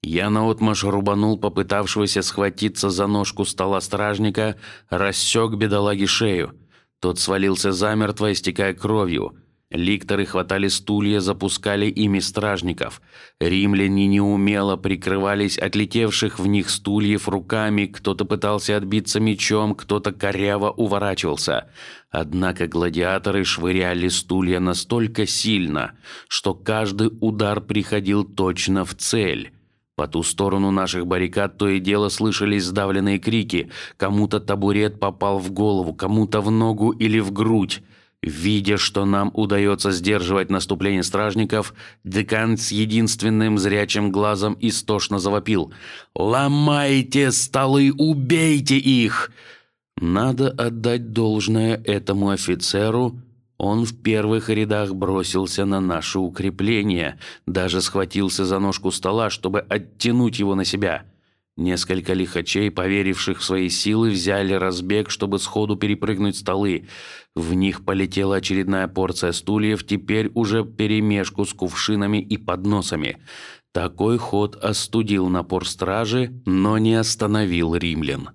Я наотмашь рубанул попытавшегося схватиться за ножку стола стражника, рассек бедолаге шею. Тот свалился замертво, истекая кровью. Ликторы хватали стулья, запускали ими стражников. Римляне неумело прикрывались от летевших в них стульев руками. Кто-то пытался отбиться мечом, кто-то коряво уворачивался. Однако гладиаторы швыряли стулья настолько сильно, что каждый удар приходил точно в цель. По ту сторону наших баррикад то и дело слышались сдавленные крики. Кому-то табурет попал в голову, кому-то в ногу или в грудь. Видя, что нам удается сдерживать наступление стражников, декан с единственным зрячим глазом истошно завопил: "Ломайте столы, убейте их!" Надо отдать должное этому офицеру. Он в первых рядах бросился на наши укрепления, даже схватился за ножку стола, чтобы оттянуть его на себя. Несколько лихачей, поверивших в свои силы, взяли разбег, чтобы сходу перепрыгнуть столы. В них полетела очередная порция стульев, теперь уже перемешку с кувшинами и подносами. Такой ход остудил напор стражи, но не остановил римлян.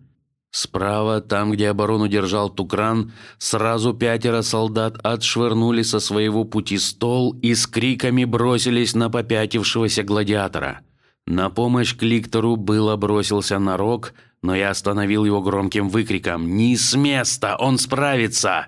Справа, там, где оборону держал Тукран, сразу пятеро солдат отшвырнули со своего пути стол и с криками бросились на попятившегося гладиатора. На помощь Кликтору было бросился Нарок, но я остановил его громким выкриком: "Не с места, он справится!"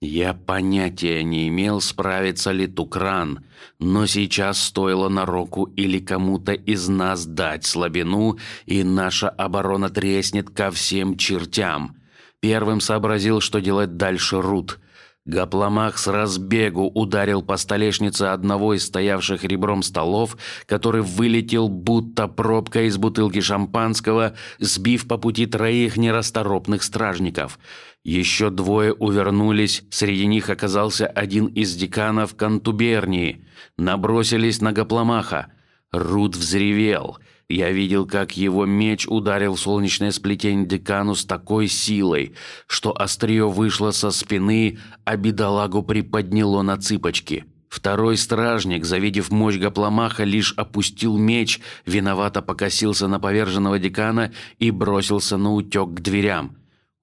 Я понятия не имел, справится ли Тукран, но сейчас стоило Нароку или кому-то из нас дать слабину, и наша оборона треснет ко всем чертям. Первым сообразил, что делать дальше Рут. Гапломах с разбегу ударил по столешнице одного из стоявших ребром столов, который вылетел будто пробка из бутылки шампанского, сбив по пути троих нерасторопных стражников. Еще двое увернулись, среди них оказался один из деканов контубернии. Набросились на Гапломаха. Рут взревел. Я видел, как его меч ударил в солнечное сплетение декану с такой силой, что острие вышло со спины, а бедолагу приподняло на цыпочки. Второй стражник, завидев мощь Гапломаха, лишь опустил меч, виновато покосился на поверженного декана и бросился на утек к дверям.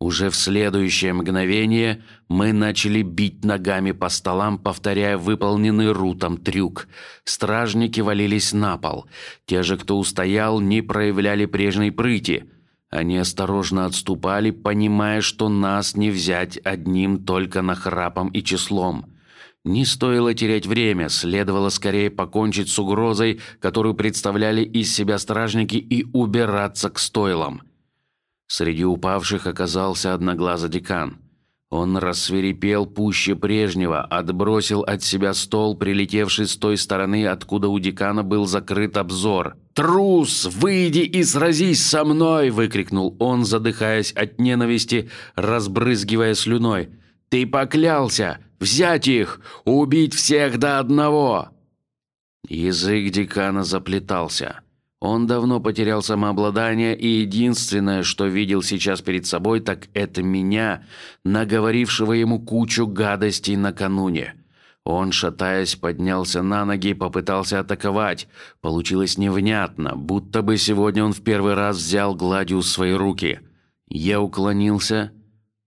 Уже в следующее мгновение мы начали бить ногами по столам, повторяя выполненный Рутом трюк. Стражники валились на пол. Те же, кто устоял, не проявляли прежней прыти. Они осторожно отступали, понимая, что нас не взять одним только нахрапом и числом. Не стоило терять время, следовало скорее покончить с угрозой, которую представляли из себя стражники, и убираться к стойлам. Среди упавших оказался одноглазый декан. Он рассверепел пуще прежнего, отбросил от себя стол, прилетевший с той стороны, откуда у декана был закрыт обзор. Трус, выйди и сразись со мной! выкрикнул он, задыхаясь от ненависти, разбрызгивая слюной. Ты поклялся взять их, убить всех до одного. Язык декана заплетался. Он давно потерял самообладание, и единственное, что видел сейчас перед собой, так это меня, наговорившего ему кучу гадостей накануне. Он, шатаясь, поднялся на ноги и попытался атаковать. Получилось невнятно, будто бы сегодня он в первый раз взял гладью в свои руки. Я уклонился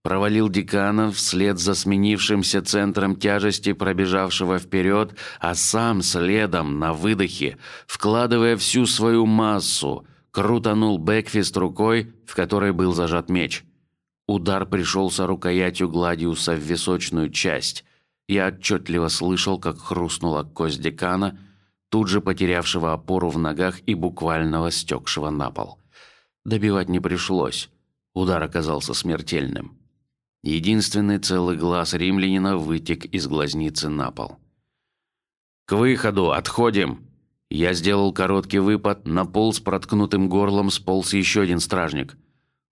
провалил декана вслед за сменившимся центром тяжести пробежавшего вперед, а сам следом на выдохе, вкладывая всю свою массу, крутанул бэкфист рукой, в которой был зажат меч. Удар пришелся рукоятью Гладиуса в височную часть. Я отчетливо слышал, как хрустнула кость декана, тут же потерявшего опору в ногах и буквально стекшего на пол. Добивать не пришлось. Удар оказался смертельным. Единственный целый глаз римлянина вытек из глазницы на пол. К выходу, отходим. Я сделал короткий выпад, на пол с проткнутым горлом сполз еще один стражник.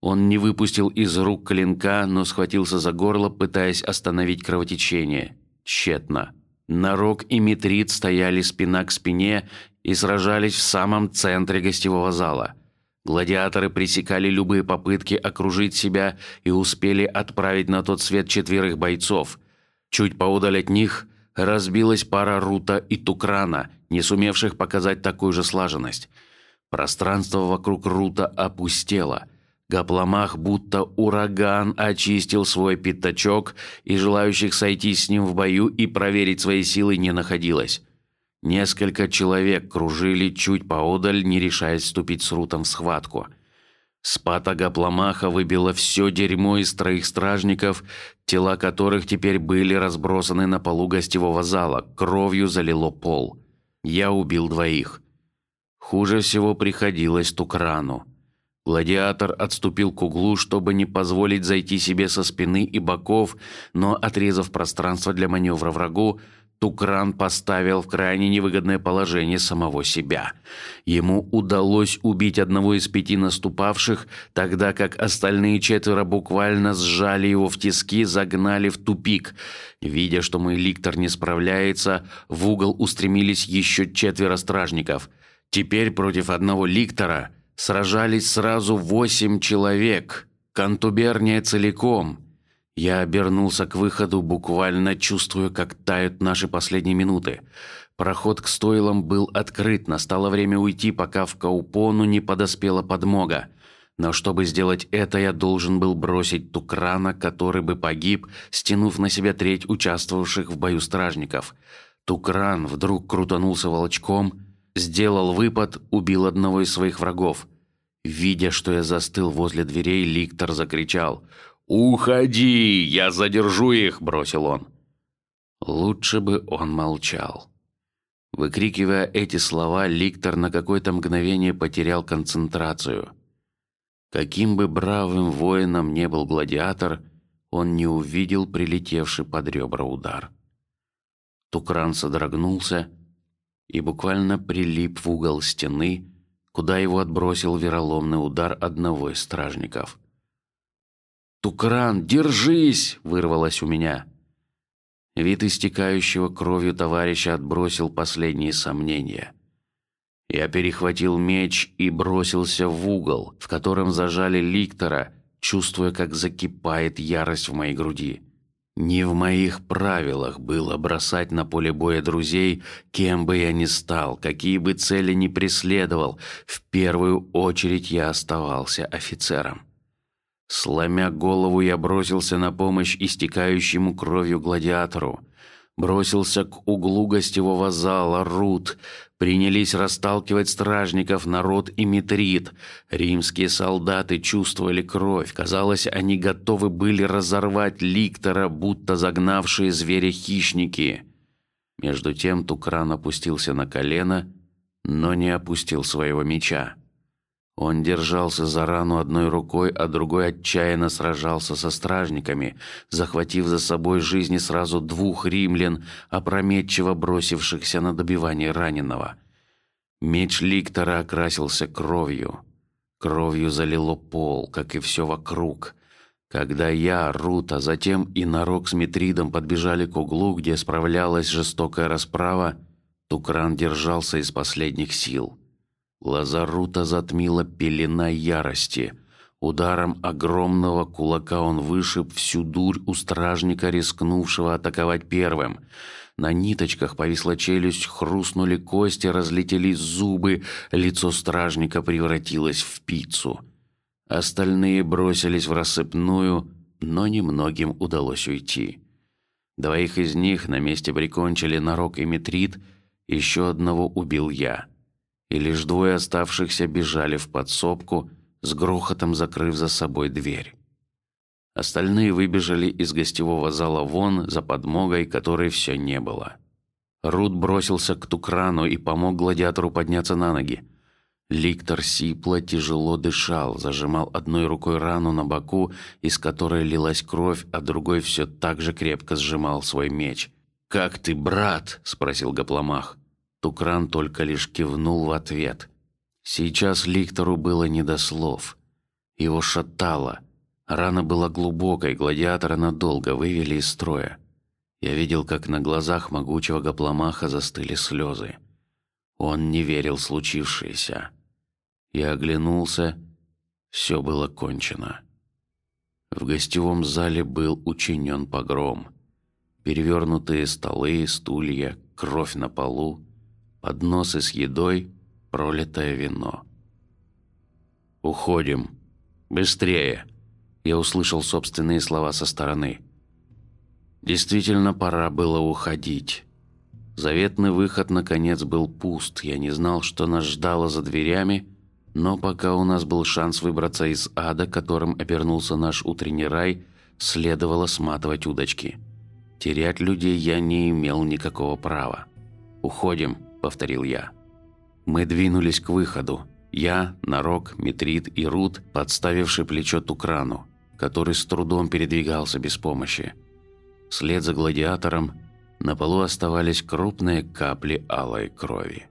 Он не выпустил из рук клинка, но схватился за горло, пытаясь остановить кровотечение. Тщетно. Нарок и Митрит стояли спина к спине и сражались в самом центре гостевого зала. Гладиаторы пресекали любые попытки окружить себя и успели отправить на тот свет четверых бойцов. Чуть поодаль от них разбилась пара Рута и Тукрана, не сумевших показать такую же слаженность. Пространство вокруг Рута опустело. Гапломах будто ураган очистил свой пятачок, и желающих сойти с ним в бою и проверить свои силы не находилось. Несколько человек кружили чуть поодаль, не решаясь вступить с Рутом в схватку. Спата Гапломаха выбила все дерьмо из троих стражников, тела которых теперь были разбросаны на полу гостевого зала, кровью залило пол. Я убил двоих. Хуже всего приходилось Тукрану. Гладиатор отступил к углу, чтобы не позволить зайти себе со спины и боков, но отрезав пространство для маневра врагу, Тукран поставил в крайне невыгодное положение самого себя. Ему удалось убить одного из пяти наступавших, тогда как остальные четверо буквально сжали его в тиски, загнали в тупик. Видя, что мой ликтор не справляется, в угол устремились еще четверо стражников. Теперь против одного ликтора сражались сразу восемь человек. Контуберния целиком. Я обернулся к выходу, буквально чувствуя, как тают наши последние минуты. Проход к стойлам был открыт, настало время уйти, пока в Каупону не подоспела подмога. Но чтобы сделать это, я должен был бросить Тукрана, который бы погиб, стянув на себя треть участвовавших в бою стражников. Тукран вдруг крутанулся волчком, сделал выпад, убил одного из своих врагов. Видя, что я застыл возле дверей, Ликтор закричал: «Уходи, я задержу их!» – бросил он. Лучше бы он молчал. Выкрикивая эти слова, Ликтор на какое-то мгновение потерял концентрацию. Каким бы бравым воином не был гладиатор, он не увидел прилетевший под ребра удар. Тукран содрогнулся и буквально прилип в угол стены, куда его отбросил вероломный удар одного из стражников. «Тукран, держись!» – вырвалось у меня. Вид истекающего кровью товарища отбросил последние сомнения. Я перехватил меч и бросился в угол, в котором зажали Ликтора, чувствуя, как закипает ярость в моей груди. Не в моих правилах было бросать на поле боя друзей, кем бы я ни стал, какие бы цели ни преследовал. В первую очередь я оставался офицером. Сломя голову, я бросился на помощь истекающему кровью гладиатору. Бросился к углу гостевого зала. Рут принялись расталкивать стражников, народ и Митрит. Римские солдаты чувствовали кровь. Казалось, они готовы были разорвать Ликтора, будто загнавшие зверя хищники. Между тем Тукран опустился на колено, но не опустил своего меча. Он держался за рану одной рукой, а другой отчаянно сражался со стражниками, захватив за собой жизни сразу двух римлян, опрометчиво бросившихся на добивание раненого. Меч Ликтора окрасился кровью. Кровью залило пол, как и все вокруг. Когда я, Рута, затем и Нарок с Митридом подбежали к углу, где справлялась жестокая расправа, Тукран держался из последних сил. Глаза Рута затмила пелена ярости. Ударом огромного кулака он вышиб всю дурь у стражника, рискнувшего атаковать первым. На ниточках повисла челюсть, хрустнули кости, разлетелись зубы, лицо стражника превратилось в пиццу. Остальные бросились в рассыпную, но немногим удалось уйти. Двоих из них на месте прикончили Нарок и Метрит, еще одного убил я и лишь двое оставшихся бежали в подсобку, с грохотом закрыв за собой дверь. Остальные выбежали из гостевого зала вон за подмогой, которой все не было. Рут бросился к Тукрану и помог гладиатору подняться на ноги. Ликтор сипло, тяжело дышал, зажимал одной рукой рану на боку, из которой лилась кровь, а другой все так же крепко сжимал свой меч. «Как ты, брат?» – спросил Гопломах. Тукран только лишь кивнул в ответ. Сейчас Ликтору было не до слов. Его шатало. Рана была глубокой, гладиатора надолго вывели из строя. Я видел, как на глазах могучего Гопломаха застыли слезы. Он не верил случившееся. Я оглянулся. Все было кончено. В гостевом зале был учинен погром. Перевернутые столы, стулья, кровь на полу, подносы с едой, пролитое вино. Уходим, быстрее! Я услышал собственные слова со стороны. Действительно, пора было уходить. Заветный выход наконец был пуст. Я не знал, что нас ждало за дверями, но пока у нас был шанс выбраться из ада, которым обернулся наш утренний рай, следовало сматывать удочки. Терять людей я не имел никакого права. «Уходим», — повторил я. Мы двинулись к выходу. Я, Нарок, Митрид и Рут, подставивший плечо Тукрану, который с трудом передвигался без помощи. Вслед за гладиатором на полу оставались крупные капли алой крови.